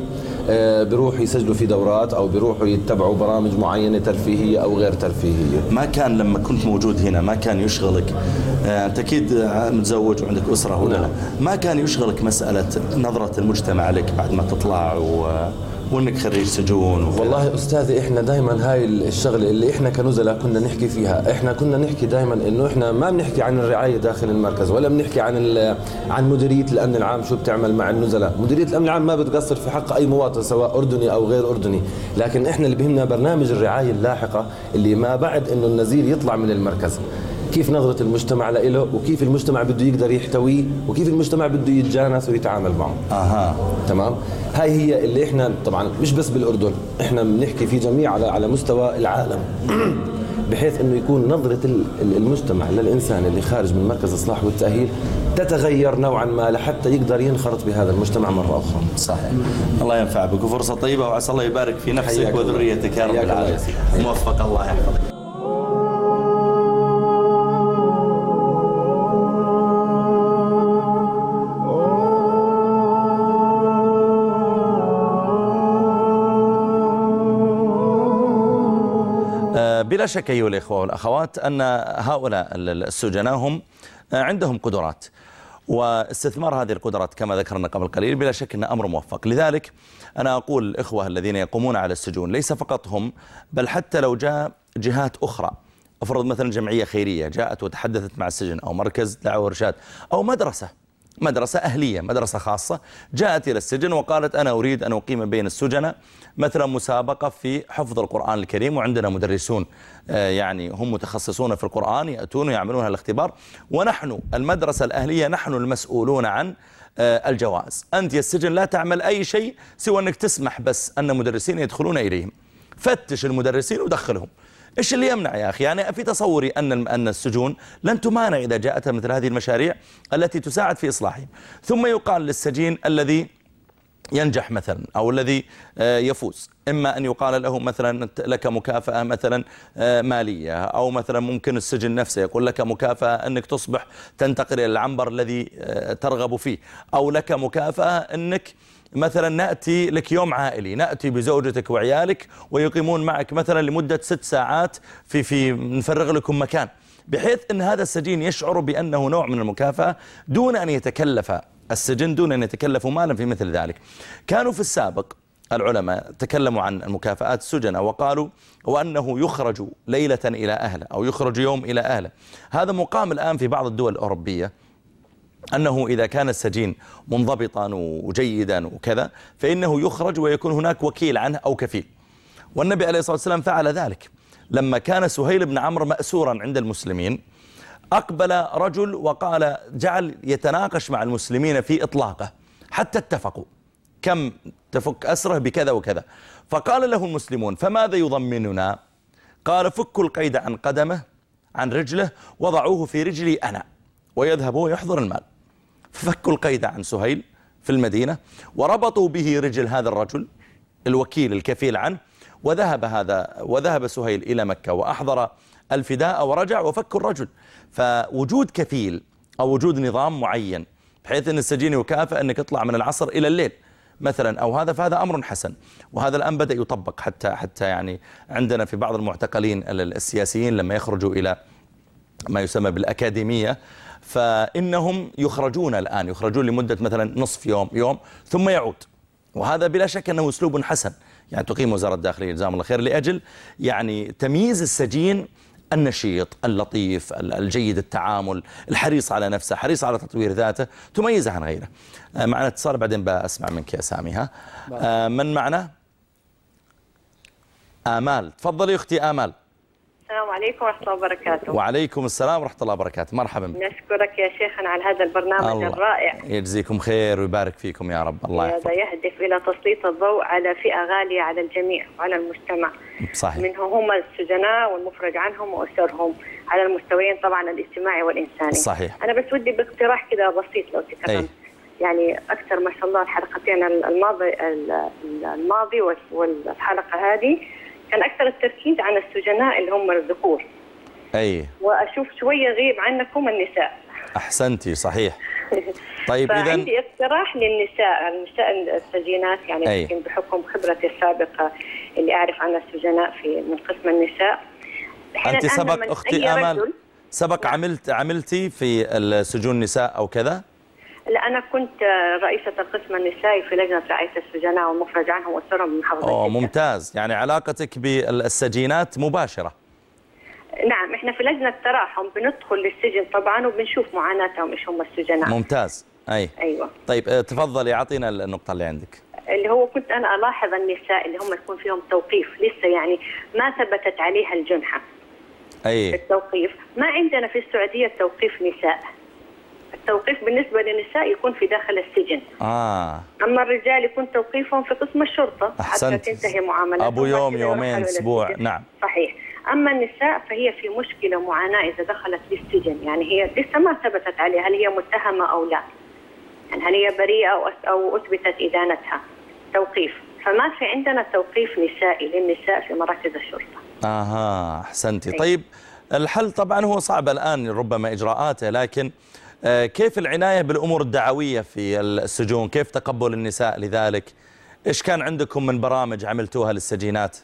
بيروحوا يسجلوا في دورات أو بيروحوا يتبعوا برامج معينة ترفيهية أو غير ترفيهية ما كان لما كنت موجود هنا ما كان يشغلك آه، أنت أكيد متزوج وعندك أسرة نعم. ما كان يشغلك مسألة نظرة المجتمع لك بعد ما تطلع و... وإنك خريج سجون. والله أستاذي إحنا دائما هاي الشغلة اللي إحنا كنزلاء كنا نحكي فيها. إحنا كنا نحكي دائما إنه إحنا ما بنحكي عن الرعاية داخل المركز ولا بنحكي عن عن مديرية الأمن العام شو بتعمل مع النزلاء. مديرية الأمن العام ما بتقصر في حق أي مواطن سواء أردني أو غير أردني. لكن إحنا اللي بهمنا برنامج الرعاية اللاحقة اللي ما بعد إنه النزيل يطلع من المركز. كيف نظرة المجتمع له وكيف المجتمع بده يقدر يحتويه وكيف المجتمع بده يتجانس ويتعامل معه. أها. تمام؟ هاي هي اللي إحنا طبعا مش بس بالأردن إحنا بنحكي في جميع على على مستوى العالم. بحيث إنه يكون ال- المجتمع للإنسان اللي خارج من مركز الاصلاح والتأهيل تتغير نوعا ما لحتى يقدر ينخرط بهذا المجتمع مرة أخرى. صحيح. الله ينفع بك وفرصة طيبة وعسى الله يبارك في نفسك. وذريتك يا رب العالمين. موفق الله يحفظك. بلا شك أيها الإخوة والأخوات أن هؤلاء ال- السجناء هم آه، عندهم قدرات. واستثمار هذه القدرات كما ذكرنا قبل قليل بلا شك أنه أمر موفق. لذلك أنا أقول الإخوة الذين يقومون على السجون ليس فقط هم بل حتى لو جاء جهات أخرى. افرض مثلا جمعية خيرية جاءت وتحدثت مع السجن أو مركز دعوة وإرشاد أو مدرسة مدرسة أهلية مدرسة خاصة. جاءت إلى السجن وقالت أنا أريد أن أقيم بين السجناء مثلا مسابقة في حفظ القرآن الكريم وعندنا مدرسون آه، يعني هم متخصصون في القرآن يأتون ويعملون الاختبار ونحن المدرسة الأهلية نحن المسؤولون عن آه، الجوائز أنت يا السجن لا تعمل أي شيء سوى أنك تسمح بس أن مدرسين يدخلون إليهم. فتش المدرسين ودخلهم. إيش اللي يمنع يا أخي؟ يعني في تصوري أن أن السجون لن تمانع إذا جاءت مثل هذه المشاريع التي تساعد في إصلاحهم. ثم يقال للسجين الذي ينجح مثلا أو الذي آه، يفوز. إما أن يقال له مثلا لك مكافأة مثلا آه، مالية أو مثلا ممكن السجن نفسه يقول لك مكافأة أنك تصبح تنتقل إلى العنبر الذي آه، ترغب فيه أو لك مكافأة أنك مثلا نأتي لك يوم عائلي نأتي بزوجتك وعيالك ويقيمون معك مثلا لمدة ست ساعات في في نفرغ لكم مكان بحيث أن هذا السجين يشعر بأنه نوع من المكافأة دون أن يتكلف السجن دون أن يتكلفوا مالا في مثل ذلك. كانوا في السابق العلماء تكلموا عن المكافآت السجنة وقالوا وأنه يخرج ليلة إلى أهله أو يخرج يوم إلى أهله. هذا مقام الآن في بعض الدول الأوروبية. أنه إذا كان السجين منضبطا وجيدا وكذا فإنه يخرج ويكون هناك وكيل عنه أو كفيل. والنبي عليه الصلاة والسلام فعل ذلك. لما كان سهيل بن عمرو مأسورا عند المسلمين أقبل رجل وقال جعل يتناقش مع المسلمين في إطلاقه. حتى اتفقوا. كم تفك أسره بكذا وكذا. فقال له المسلمون فماذا يضمننا؟ قال فكوا القيد عن قدمه عن رجله وضعوه في رجلي أنا. ويذهب ويحضر المال. ففكوا القيد عن سهيل في المدينة وربطوا به رجل هذا الرجل الوكيل الكفيل عنه وذهب هذا وذهب سهيل إلى مكة وأحضر الفداء ورجع وفكوا الرجل. فوجود كفيل أو وجود نظام معين بحيث أن السجين يكافئ أنك تطلع من العصر إلى الليل مثلا أو هذا فهذا أمر حسن. وهذا الآن بدأ يطبق حتى حتى يعني عندنا في بعض المعتقلين السياسيين لما يخرجوا إلى ما يسمى بالأكاديمية فإنهم يخرجون الآن يخرجون لمدة مثلا نصف يوم يوم ثم يعود. وهذا بلا شك أنه أسلوب حسن. يعني تقيم وزارة الداخلية جزاهم الله خير لأجل يعني تمييز السجين النشيط اللطيف الجيد التعامل الحريص على نفسه حريص على تطوير ذاته تميزه عن غيره. معنا اتصال بعدين بأسمع منك يا سامي ها؟ من معنا؟ آمال. تفضلي أختي آمال. السلام عليكم ورحمة الله وبركاته. وعليكم السلام ورحمة الله وبركاته. مرحبا بك. نشكرك يا شيخنا على هذا البرنامج الله الرائع. يجزيكم خير ويبارك فيكم يا رب. الله هذا يحفظك. يهدف إلى تسليط الضوء على فئة غالية على الجميع وعلى المجتمع. صحيح. منهم هم السجناء والمفرج عنهم وأسرهم على المستويين طبعا الاجتماعي والإنساني. صحيح. أنا بس ودي باقتراح كذا بسيط لو تكرمت يعني أكثر ما شاء الله الحلقتين الماضي الماضي والحلقة هذه. كان أكثر التركيز على السجناء اللي هم الذكور. أي. وأشوف شوية غيب عنكم النساء. أحسنتي صحيح. طيب إذا فعندي اقتراح للنساء النساء السجينات يعني أي. يمكن بحكم خبرتي السابقة اللي أعرف عن السجناء في من قسم النساء. الآن سبق آمال رجل- سبق عملت عملتي في السجون النساء أو كذا؟ لا أنا كنت رئيسة القسم النسائي في لجنة رعايه السجناء والمخرج عنهم واسرهم بمحافظه أوه جدة. ممتاز. يعني علاقتك بالسجينات مباشرة. نعم إحنا في لجنة تراحم بندخل للسجن طبعا وبنشوف معاناتهم إيش هم السجناء. ممتاز. أي. أيوه. طيب آه، تفضلي أعطينا النقطة اللي عندك. اللي هو كنت أنا ألاحظ النساء اللي هم يكون فيهم توقيف لسه يعني ما ثبتت عليها الجنحة. أي. التوقيف. ما عندنا في السعودية توقيف نساء. التوقيف بالنسبة للنساء يكون في داخل السجن. آه. أما الرجال يكون توقيفهم في قسم الشرطة أحسنت. حتى تنتهي معاملاتهم أبو يوم يومين أسبوع. نعم. صحيح. أما النساء فهي في مشكلة معاناة إذا دخلت للسجن. يعني هي لسه ما ثبتت عليها هل هي متهمة أو لا. يعني هل هي أس- أو أثبتت إدانتها. توقيف. فما في عندنا توقيف نسائي للنساء في مراكز الشرطة. أها. أحسنتي. أي. طيب الحل طبعا هو صعب الآن ربما إجراءاته لكن كيف العناية بالأمور الدعوية في السجون؟ كيف تقبل النساء لذلك؟ إيش كان عندكم من برامج عملتوها للسجينات؟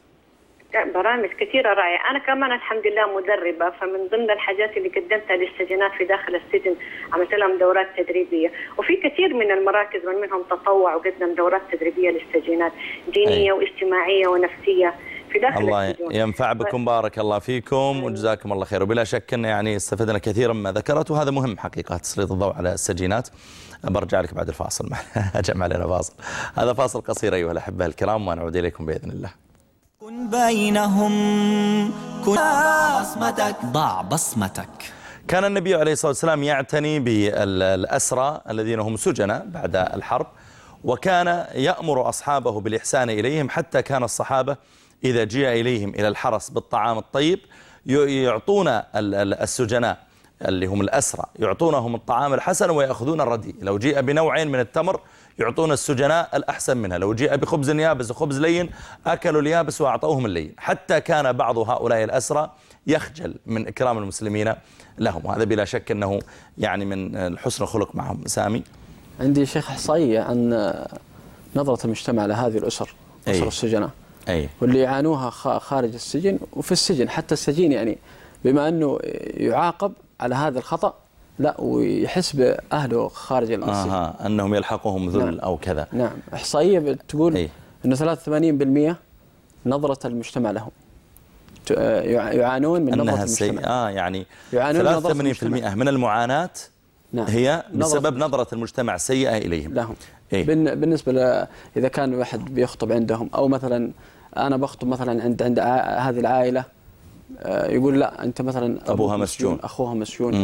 برامج كثيرة رائعة. أنا كمان الحمد لله مدربة فمن ضمن الحاجات اللي قدمتها للسجنات في داخل السجن عملت لهم دورات تدريبية. وفي كثير من المراكز من منهم تطوع وقدم دورات تدريبية للسجينات دينية أي. واجتماعية ونفسية. في داخل الله السجون. ينفع بكم بارك الله فيكم وجزاكم الله خير. وبلا شك إن يعني استفدنا كثيرا مما ذكرت وهذا مهم حقيقة تسليط الضوء على السجينات. برجع لك بعد الفاصل. جمع علينا فاصل. هذا فاصل قصير أيها الأحبة الكرام ونعود إليكم بإذن الله. كن بينهم كن بصمتك. ضع بصمتك. كان النبي عليه الصلاة والسلام يعتني بالأسرى الذين هم سجناء بعد الحرب وكان يأمر أصحابه بالإحسان إليهم حتى كان الصحابة إذا جاء إليهم إلى الحرس بالطعام الطيب يعطون ال- ال- السجناء اللي هم الأسرى يعطونهم الطعام الحسن ويأخذون الردي. لو جيء بنوعين من التمر يعطون السجناء الأحسن منها. لو جيء بخبز يابس وخبز لين أكلوا اليابس وأعطوهم اللين. حتى كان بعض هؤلاء الأسرى يخجل من إكرام المسلمين لهم. وهذا بلا شك أنه يعني من الحسن الخلق معهم. سامي؟ عندي شيخ إحصائية عن نظرة المجتمع لهذه الأسر أسر أي. السجناء. أي واللي يعانوها خارج السجن وفي السجن حتى السجين يعني بما أنه يعاقب على هذا الخطأ لا ويحس بأهله خارج السجن آها أنهم يلحقهم ذل نعم. أو كذا نعم إحصائية بتقول أي. أنه 83% نظرة المجتمع لهم آه، يعانون من نظرة أنها المجتمع آه يعني يعانون من نظرة 83% المجتمع. من المعاناة نعم. هي بسبب نظرة المجتمع السيئة إليهم لهم إيه؟ بالن- بالنسبة ل... إذا كان واحد بيخطب عندهم أو مثلا أنا بخطب مثلا عند عند هذه العائلة آه، يقول لا أنت مثلا أبوها أبوك مسجون. أخوها مسجون.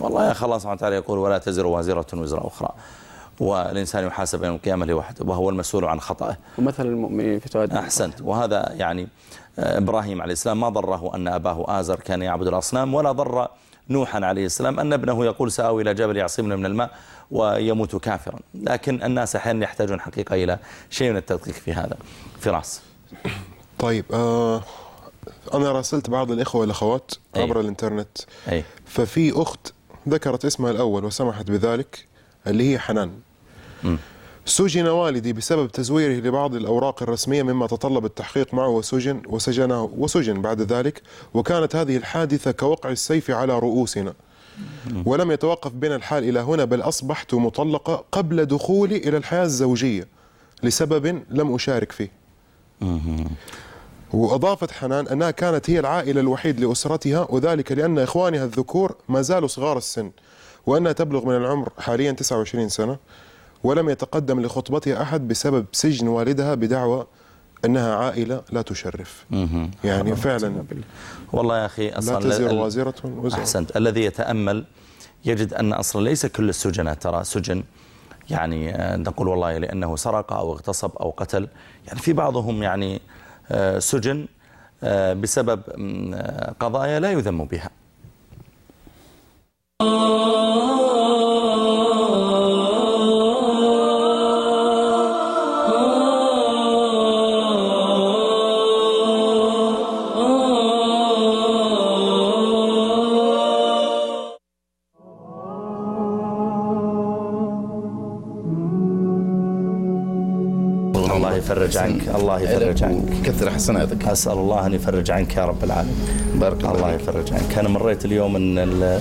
والله يا الله سبحانه وتعالى يقول ولا تزر وازرة وزر أخرى. والإنسان يحاسب يوم القيامة لوحده وهو المسؤول عن خطأه. ومثل المؤمنين في توادي. أحسنت. وهذا يعني آه، إبراهيم عليه السلام ما ضره أن أباه آزر كان يعبد الأصنام ولا ضر نوحا عليه السلام أن ابنه يقول سآوي إلى جبل يعصمنا من الماء ويموت كافرا. لكن الناس أحيانا يحتاجون حقيقة إلى شيء من التدقيق في هذا فراس طيب آه أنا راسلت بعض الإخوة والأخوات أي. عبر الإنترنت. أي. ففي أخت ذكرت اسمها الأول وسمحت بذلك اللي هي حنان. مم. سجن والدي بسبب تزويره لبعض الأوراق الرسمية مما تطلب التحقيق معه وسجن وسجنه وسجن بعد ذلك وكانت هذه الحادثة كوقع السيف على رؤوسنا. ولم يتوقف بنا الحال إلى هنا بل أصبحت مطلقة قبل دخولي إلى الحياة الزوجية لسبب لم أشارك فيه. وأضافت حنان أنها كانت هي العائلة الوحيد لأسرتها وذلك لأن إخوانها الذكور ما زالوا صغار السن وأنها تبلغ من العمر حاليا 29 سنة ولم يتقدم لخطبتها أحد بسبب سجن والدها بدعوى أنها عائلة لا تشرف. يعني فعلا والله يا أخي لا تزر وازرة وزر. أحسنت. الذي يتأمل يجد أن أصلا ليس كل السجناء ترى سجن يعني آه، نقول والله لأنه سرق أو اغتصب أو قتل. يعني في بعضهم يعني آه، سجن آه، بسبب قضايا لا يذم بها. يفرج عنك. الله يفرج عنك. كثر حسناتك. أسأل الله أن يفرج عنك يا رب العالمين. بارك الله الله. يفرج عنك. أنا مريت اليوم ال-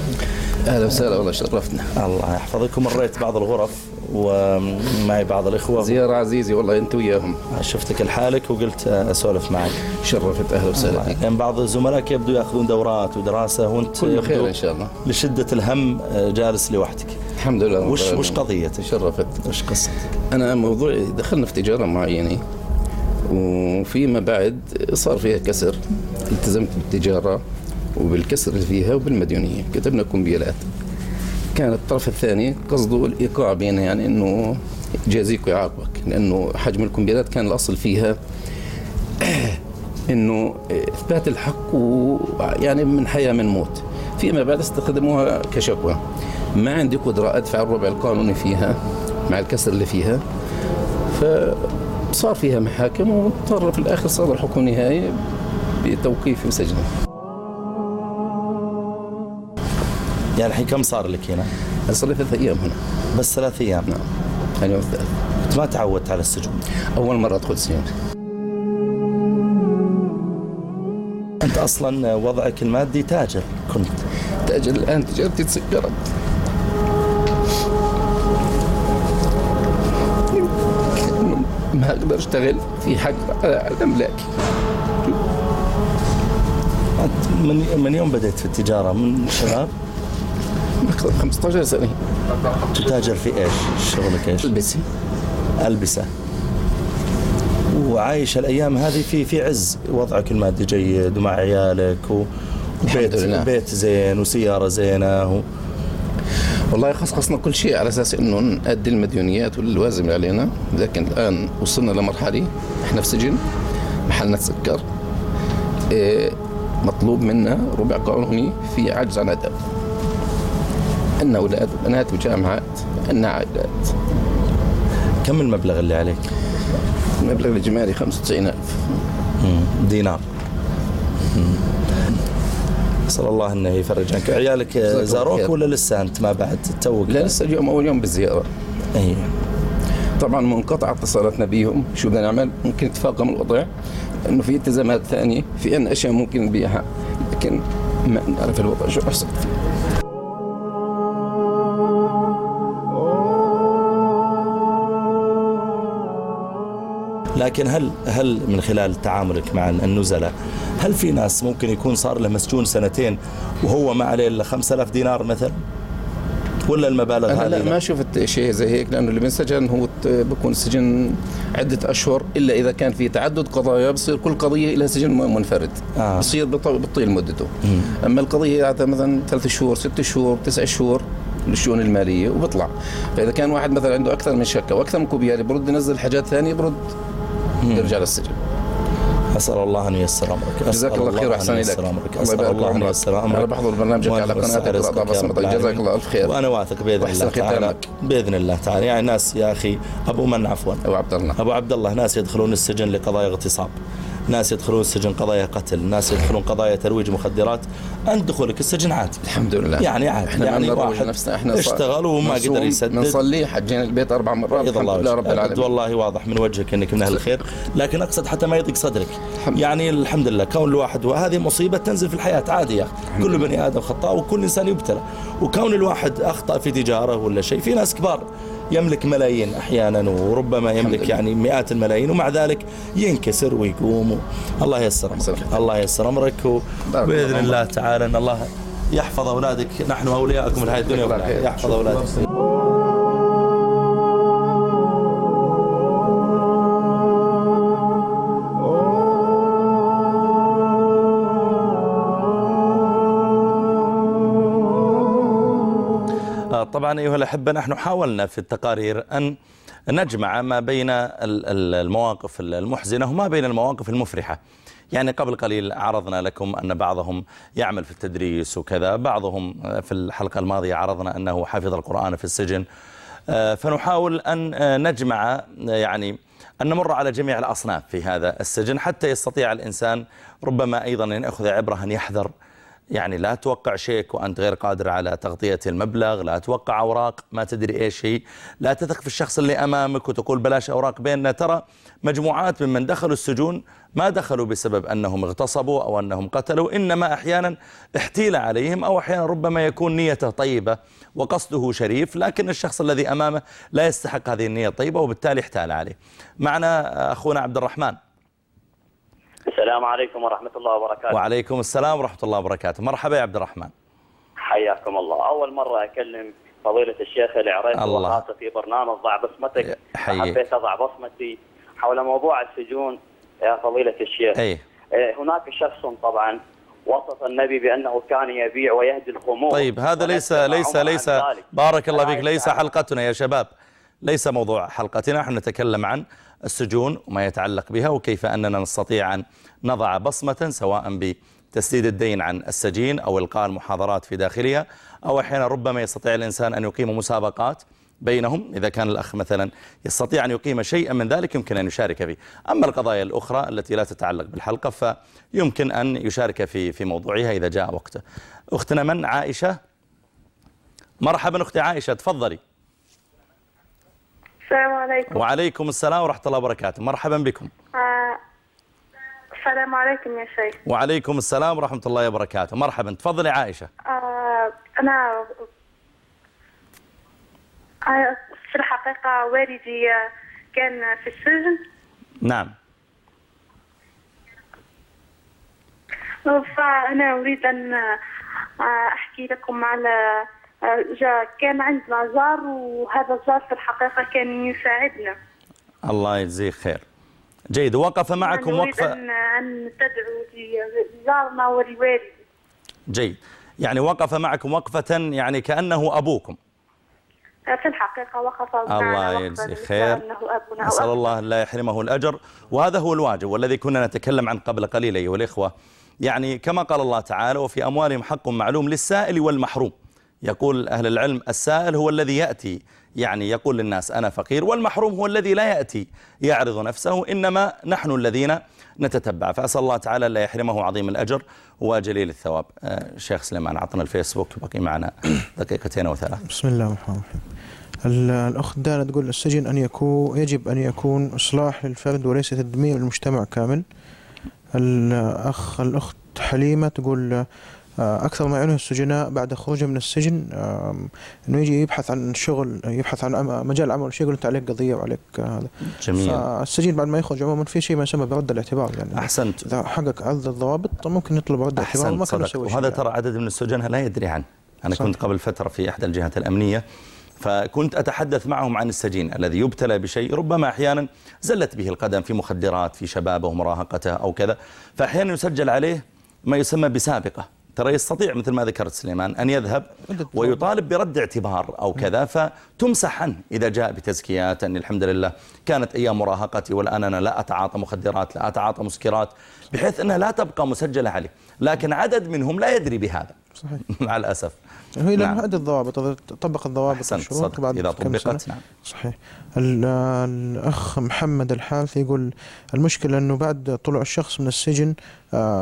أهلا وسهلا والله شرفتنا. الله يحفظك. ومريت بعض الغرف. ومعي بعض الإخوة. زيارة عزيزي والله أنت وياهم. شفتك لحالك وقلت أسولف معك. شرفت أهلا وسهلا. فيك. يعني بعض زملائك يبدو يأخذون دورات ودراسة وأنت كل خير إن شاء الله. لشدة الهم جالس لوحدك. الحمد لله. وش. وش قضيتك؟ شرفت. وش قصتك؟ أنا موضوعي دخلنا في تجارة معينة وفيما بعد صار فيها كسر. التزمت بالتجارة وبالكسر اللي فيها وبالمديونية. كتبنا كمبيالات كان الطرف الثاني قصده الإيقاع بينا يعني إنه يجازيك ويعاقبك لأنه حجم الكمبيالات كان الأصل فيها إنه إثبات الحق ويعني من حياة من موت. فيما بعد استخدموها كشكوى. ما عندي قدرة أدفع الربع القانوني فيها مع الكسر اللي فيها. فصار فيها محاكم واضطر في الآخر صار الحكم النهائي بتوقيف وسجنه يعني الحين كم صار لك هنا؟ صار لي ثلاث أيام هنا. بس ثلاث أيام. نعم. أنت ما تعودت على السجن؟ أول مرة أدخل سجن. أنت أصلا وضعك المادي تاجر كنت. تاجر الآن تجارتي تسكرت ما أقدر أشتغل في حق على املاكي من من يوم بديت في التجارة؟ من شباب؟ 15 سنة تتاجر في إيش؟ شغلك إيش؟ البسي ألبسة وعايش الأيام هذه في في عز وضعك المادي جيد ومع عيالك وبيت. بيت زين وسيارة زينة و... والله خصصنا كل شيء على أساس إنه نؤدي المديونيات واللوازم اللي علينا لكن الآن وصلنا لمرحلة إحنا في سجن محلنا تسكر إيه مطلوب منا ربع قانوني في عجز عن أدب عندنا أولاد وبنات وجامعات عندنا عائلات. كم المبلغ اللي عليك؟ المبلغ الإجمالي 95000 دينار. أسأل الله أنه يفرج عنك. عيالك زاروك. ولا لسه أنت ما بعد؟ توك. لا لسه اليوم أول يوم بالزيارة. إي. طبعا منقطع اتصالاتنا بيهم شو بدنا نعمل؟ ممكن يتفاقم الوضع. إنه في التزامات ثانية في أن أشياء ممكن نبيعها. لكن ما نعرف الوضع شو احسن لكن هل هل من خلال تعاملك مع النزلاء هل في ناس ممكن يكون صار له مسجون سنتين وهو ما عليه إلا 5000 دينار مثلا؟ ولا المبالغ أنا لا هذه ما شفت شيء زي هيك لأنه اللي بينسجن هو بكون سجن عدة أشهر إلا إذا كان في تعدد قضايا بصير كل قضية لها سجن منفرد آه. بصير بتطيل مدته. أما القضية هذا مثلا ثلاث شهور ست شهور تسع شهور للشؤون المالية وبيطلع فإذا كان واحد مثلا عنده أكثر من شكة وأكثر من كمبيالة برد ينزل حاجات ثانية برد يرجع للسجن. أسأل الله أن ييسر أمرك. جزاك الله خير وأحسن إليك. الله يبارك الله أن. ييسر أمرك. أنا بحضر برنامجك على قناتك يا رب بصمتك جزاك. الله الف خير وأنا واثق بإذن الله تعالى. بإذن الله تعالى. يعني ناس يا أخي أبو من عفوا. أبو عبد الله. أبو عبد الله. ناس يدخلون السجن لقضايا اغتصاب. ناس يدخلون السجن قضايا قتل ناس يدخلون قضايا ترويج مخدرات انت دخولك السجن عادي. الحمد لله. يعني عادي إحنا يعني واحد نفسنا إحنا اشتغل وما قدر يسدد. بنصلي حجينا البيت أربع مرات بيض الحمد لله رب. العالمين. والله واضح من وجهك إنك من أهل الخير لكن أقصد حتى ما يضيق صدرك. يعني الحمد لله كون الواحد وهذه مصيبة تنزل في الحياة عادي يا أخي. كل بني آدم خطاء وكل إنسان يبتلى. وكون الواحد أخطأ في تجارة ولا شيء في ناس كبار يملك ملايين أحيانا وربما يملك يعني مئات الملايين ومع ذلك ينكسر ويقوم. و... الله ييسر أمرك. الله ييسر أمرك. وبإذن الله تعالى إن الله يحفظ أولادك. نحن أولياءكم في الحياة الدنيا. يحفظ أولادك. طبعا أيها الأحبة نحن حاولنا في التقارير أن نجمع ما بين ال- ال- المواقف المحزنة وما بين المواقف المفرحة. يعني قبل قليل عرضنا لكم أن بعضهم يعمل في التدريس وكذا بعضهم في الحلقة الماضية عرضنا أنه حفظ القرآن في السجن. آه، فنحاول أن آه، نجمع يعني أن نمر على جميع الأصناف في هذا السجن حتى يستطيع الإنسان ربما أيضا أن يأخذ عبرة أن يحذر يعني لا توقع شيك وأنت غير قادر على تغطية المبلغ لا توقع أوراق ما تدري إيش هي. لا تثق في الشخص اللي أمامك وتقول بلاش أوراق بيننا. ترى مجموعات ممن دخلوا السجون ما دخلوا بسبب أنهم اغتصبوا أو أنهم قتلوا إنما أحيانا احتيل عليهم أو أحيانا ربما يكون نيته طيبة وقصده شريف لكن الشخص الذي أمامه لا يستحق هذه النية الطيبة وبالتالي احتال عليه. معنا أخونا عبد الرحمن. السلام عليكم ورحمة الله وبركاته. وعليكم السلام ورحمة الله وبركاته. مرحبا يا عبد الرحمن. حياكم الله. أول مرة أكلم فضيلة الشيخ العريس الله. وخاصة في برنامج ضع بصمتك. حبيت أضع بصمتي حول موضوع السجون يا فضيلة الشيخ. أي آه، هناك شخص طبعا وصف النبي بأنه كان يبيع ويهدي الخمور. طيب هذا ليس ليس ليس. بارك الله فيك ليس يجعل- حلقتنا يا شباب. ليس موضوع حلقتنا نحن نتكلم عن السجون وما يتعلق بها وكيف أننا نستطيع أن نضع بصمة سواء بتسديد الدين عن السجين أو إلقاء المحاضرات في داخلها أو أحيانا ربما يستطيع الإنسان أن يقيم مسابقات بينهم إذا كان الأخ مثلا يستطيع أن يقيم شيئا من ذلك يمكن أن يشارك فيه. أما القضايا الأخرى التي لا تتعلق بالحلقة فيمكن أن يشارك في في موضوعها إذا جاء وقته. أختنا من؟ عائشة. مرحبا أختي عائشة تفضلي. السلام عليكم. وعليكم السلام ورحمة الله وبركاته. مرحبا بكم. آه، السلام عليكم يا شيخ. وعليكم السلام ورحمة الله وبركاته. مرحبا. تفضلي عائشة. آه، أنا آه، في الحقيقة والدي كان في السجن. نعم. فأنا أريد أن آه، أحكي لكم على جا كان عندنا جار وهذا الجار في الحقيقة كان يساعدنا. الله يجزيك خير. جيد وقف معكم وقفة أن أن تدعو لجارنا ولوالدي جيد يعني وقف معكم وقفة يعني كأنه أبوكم. في الحقيقة وقف الله يجزي خير. أو الله لا يحرمه الأجر. وهذا هو الواجب والذي كنا نتكلم عن قبل قليل أيها الإخوة. يعني كما قال الله تعالى وفي أموالهم حق معلوم للسائل والمحروم. يقول أهل العلم السائل هو الذي يأتي. يعني يقول للناس أنا فقير والمحروم هو الذي لا يأتي. يعرض نفسه إنما نحن الذين نتتبع. فأسأل الله تعالى لا يحرمه عظيم الأجر وجليل الثواب. آه، شيخ سليمان عطنا الفيسبوك بقي معنا دقيقتين أو ثلاث بسم الله الرحمن الرحيم. ال- الأخت دانا تقول السجن أن يكون يجب أن يكون إصلاح للفرد وليس تدمير المجتمع كامل. الأخ الأخت حليمة تقول أكثر ما يعانيه السجناء بعد خروجهم من السجن إنه يجي يبحث عن شغل يبحث عن مجال عمل شيء يقول أنت عليك قضية وعليك آه، هذا جميل. فالسجين بعد ما يخرج عموما في شيء ما يسمى برد الاعتبار يعني أحسنت إذا حقق عدد الضوابط ممكن يطلب رد اعتبار أحسنت وما كان صدق يسوي وهذا يعني. ترى عدد من السجناء لا يدري عنه أنا صح. كنت قبل فترة في إحدى الجهات الأمنية فكنت أتحدث معهم عن السجين الذي يبتلى بشيء ربما أحيانا زلت به القدم في مخدرات في شبابه ومراهقته أو كذا فأحيانا يسجل عليه ما يسمى بسابقة ترى يستطيع مثل ما ذكرت سليمان أن يذهب ويطالب برد اعتبار أو كذا فتمسح عنه إذا جاء بتزكيات أن الحمد لله كانت أيام مراهقتي والآن أنا لا أتعاطى مخدرات لا أتعاطى مسكرات بحيث أنها لا تبقى مسجلة عليه لكن عدد منهم لا يدري بهذا. صحيح. مع الأسف. هي نعم. عدد الضوابط طبق الضوابط صدق. بعد إذا طبقت. نعم. صحيح. ال- الأخ محمد الحارث يقول المشكلة أنه بعد طلوع الشخص من السجن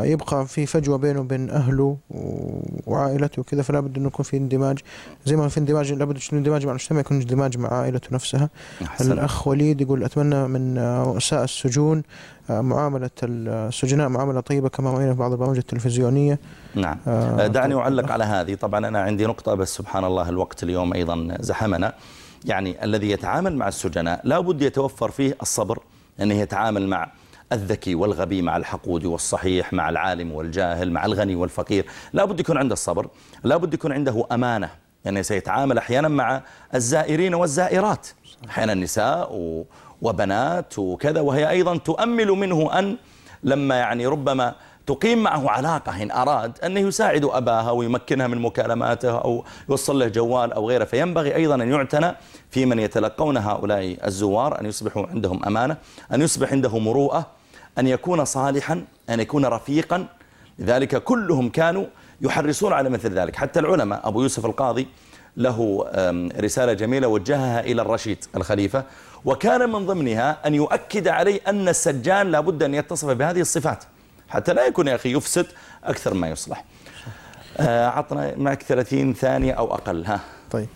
يبقى في فجوة بينه وبين أهله و- وعائلته وكذا فلا بد أنه يكون في اندماج. زي ما في اندماج لابد يكون اندماج مع المجتمع يكون اندماج مع عائلته نفسها. أحسنت. الأخ وليد يقول أتمنى من آه، رؤساء السجون آه، معاملة السجناء معاملة طيبة كما رأينا في بعض البرامج التلفزيونية. نعم. آه، دعني أعلق على هذه. طبعا أنا عندي نقطة بس سبحان الله الوقت اليوم أيضا زحمنا. يعني الذي يتعامل مع السجناء لا بد يتوفر فيه الصبر أنه يتعامل مع الذكي والغبي مع الحقود والصحيح مع العالم والجاهل مع الغني والفقير. لا بد يكون عنده الصبر لا بد يكون عنده أمانة. يعني سيتعامل أحيانا مع الزائرين والزائرات. أحيانا نساء وبنات وكذا وهي أيضا تؤمل منه أن لما يعني ربما تقيم معه علاقة إن أراد أنه يساعد أباها ويمكنها من مكالماته أو يوصل له جوال أو غيره. فينبغي أيضا أن يعتنى في من يتلقون هؤلاء الزوار أن يصبحوا عندهم أمانة أن يصبح عنده مروءة. أن يكون صالحا أن يكون رفيقا. لذلك كلهم كانوا يحرصون على مثل ذلك. حتى العلماء أبو يوسف القاضي له رسالة جميلة وجهها إلى الرشيد الخليفة. وكان من ضمنها أن يؤكد عليه أن السجان لابد أن يتصف بهذه الصفات. حتى لا يكون يا أخي يفسد أكثر ما يصلح. آه، عطنا معك 30 ثانية أو أقل. ها. طيب.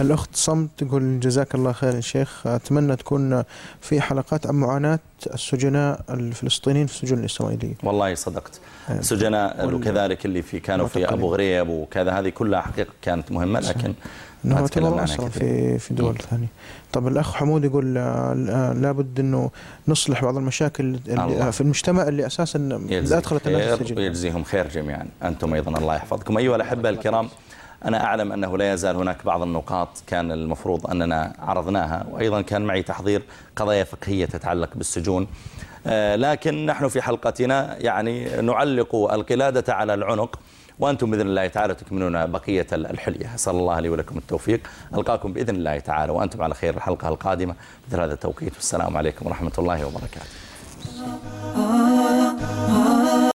الأخت صمت تقول جزاك الله خير يا شيخ. أتمنى تكون في حلقات عن معاناة السجناء الفلسطينيين في السجون الإسرائيلية. والله صدقت. سجناء وال- وكذلك اللي في كانوا في. أبو غريب وكذا هذه كلها حقيقة كانت مهمة لكن انه ما يعتبر تكلمنا عنها في في دول ثانية. طب الأخ حمود يقول آه، آه، لابد أنه نصلح بعض المشاكل الله. اللي في المجتمع اللي أساسا لا أدخلت الناس خير السجن. ويجزيهم خير جميعا. أنتم أيضا الله يحفظكم. أيها الأحبة الكرام أنا أعلم أنه لا يزال هناك بعض النقاط كان المفروض أننا عرضناها وأيضا كان معي تحضير قضايا فقهية تتعلق بالسجون. آه، لكن نحن في حلقتنا يعني نعلق القلادة على العنق وأنتم بإذن الله تعالى تكملون بقية الحلية. أسأل الله لي ولكم التوفيق. ألقاكم بإذن الله تعالى وأنتم على خير الحلقة القادمة. مثل هذا التوقيت والسلام عليكم ورحمة الله وبركاته.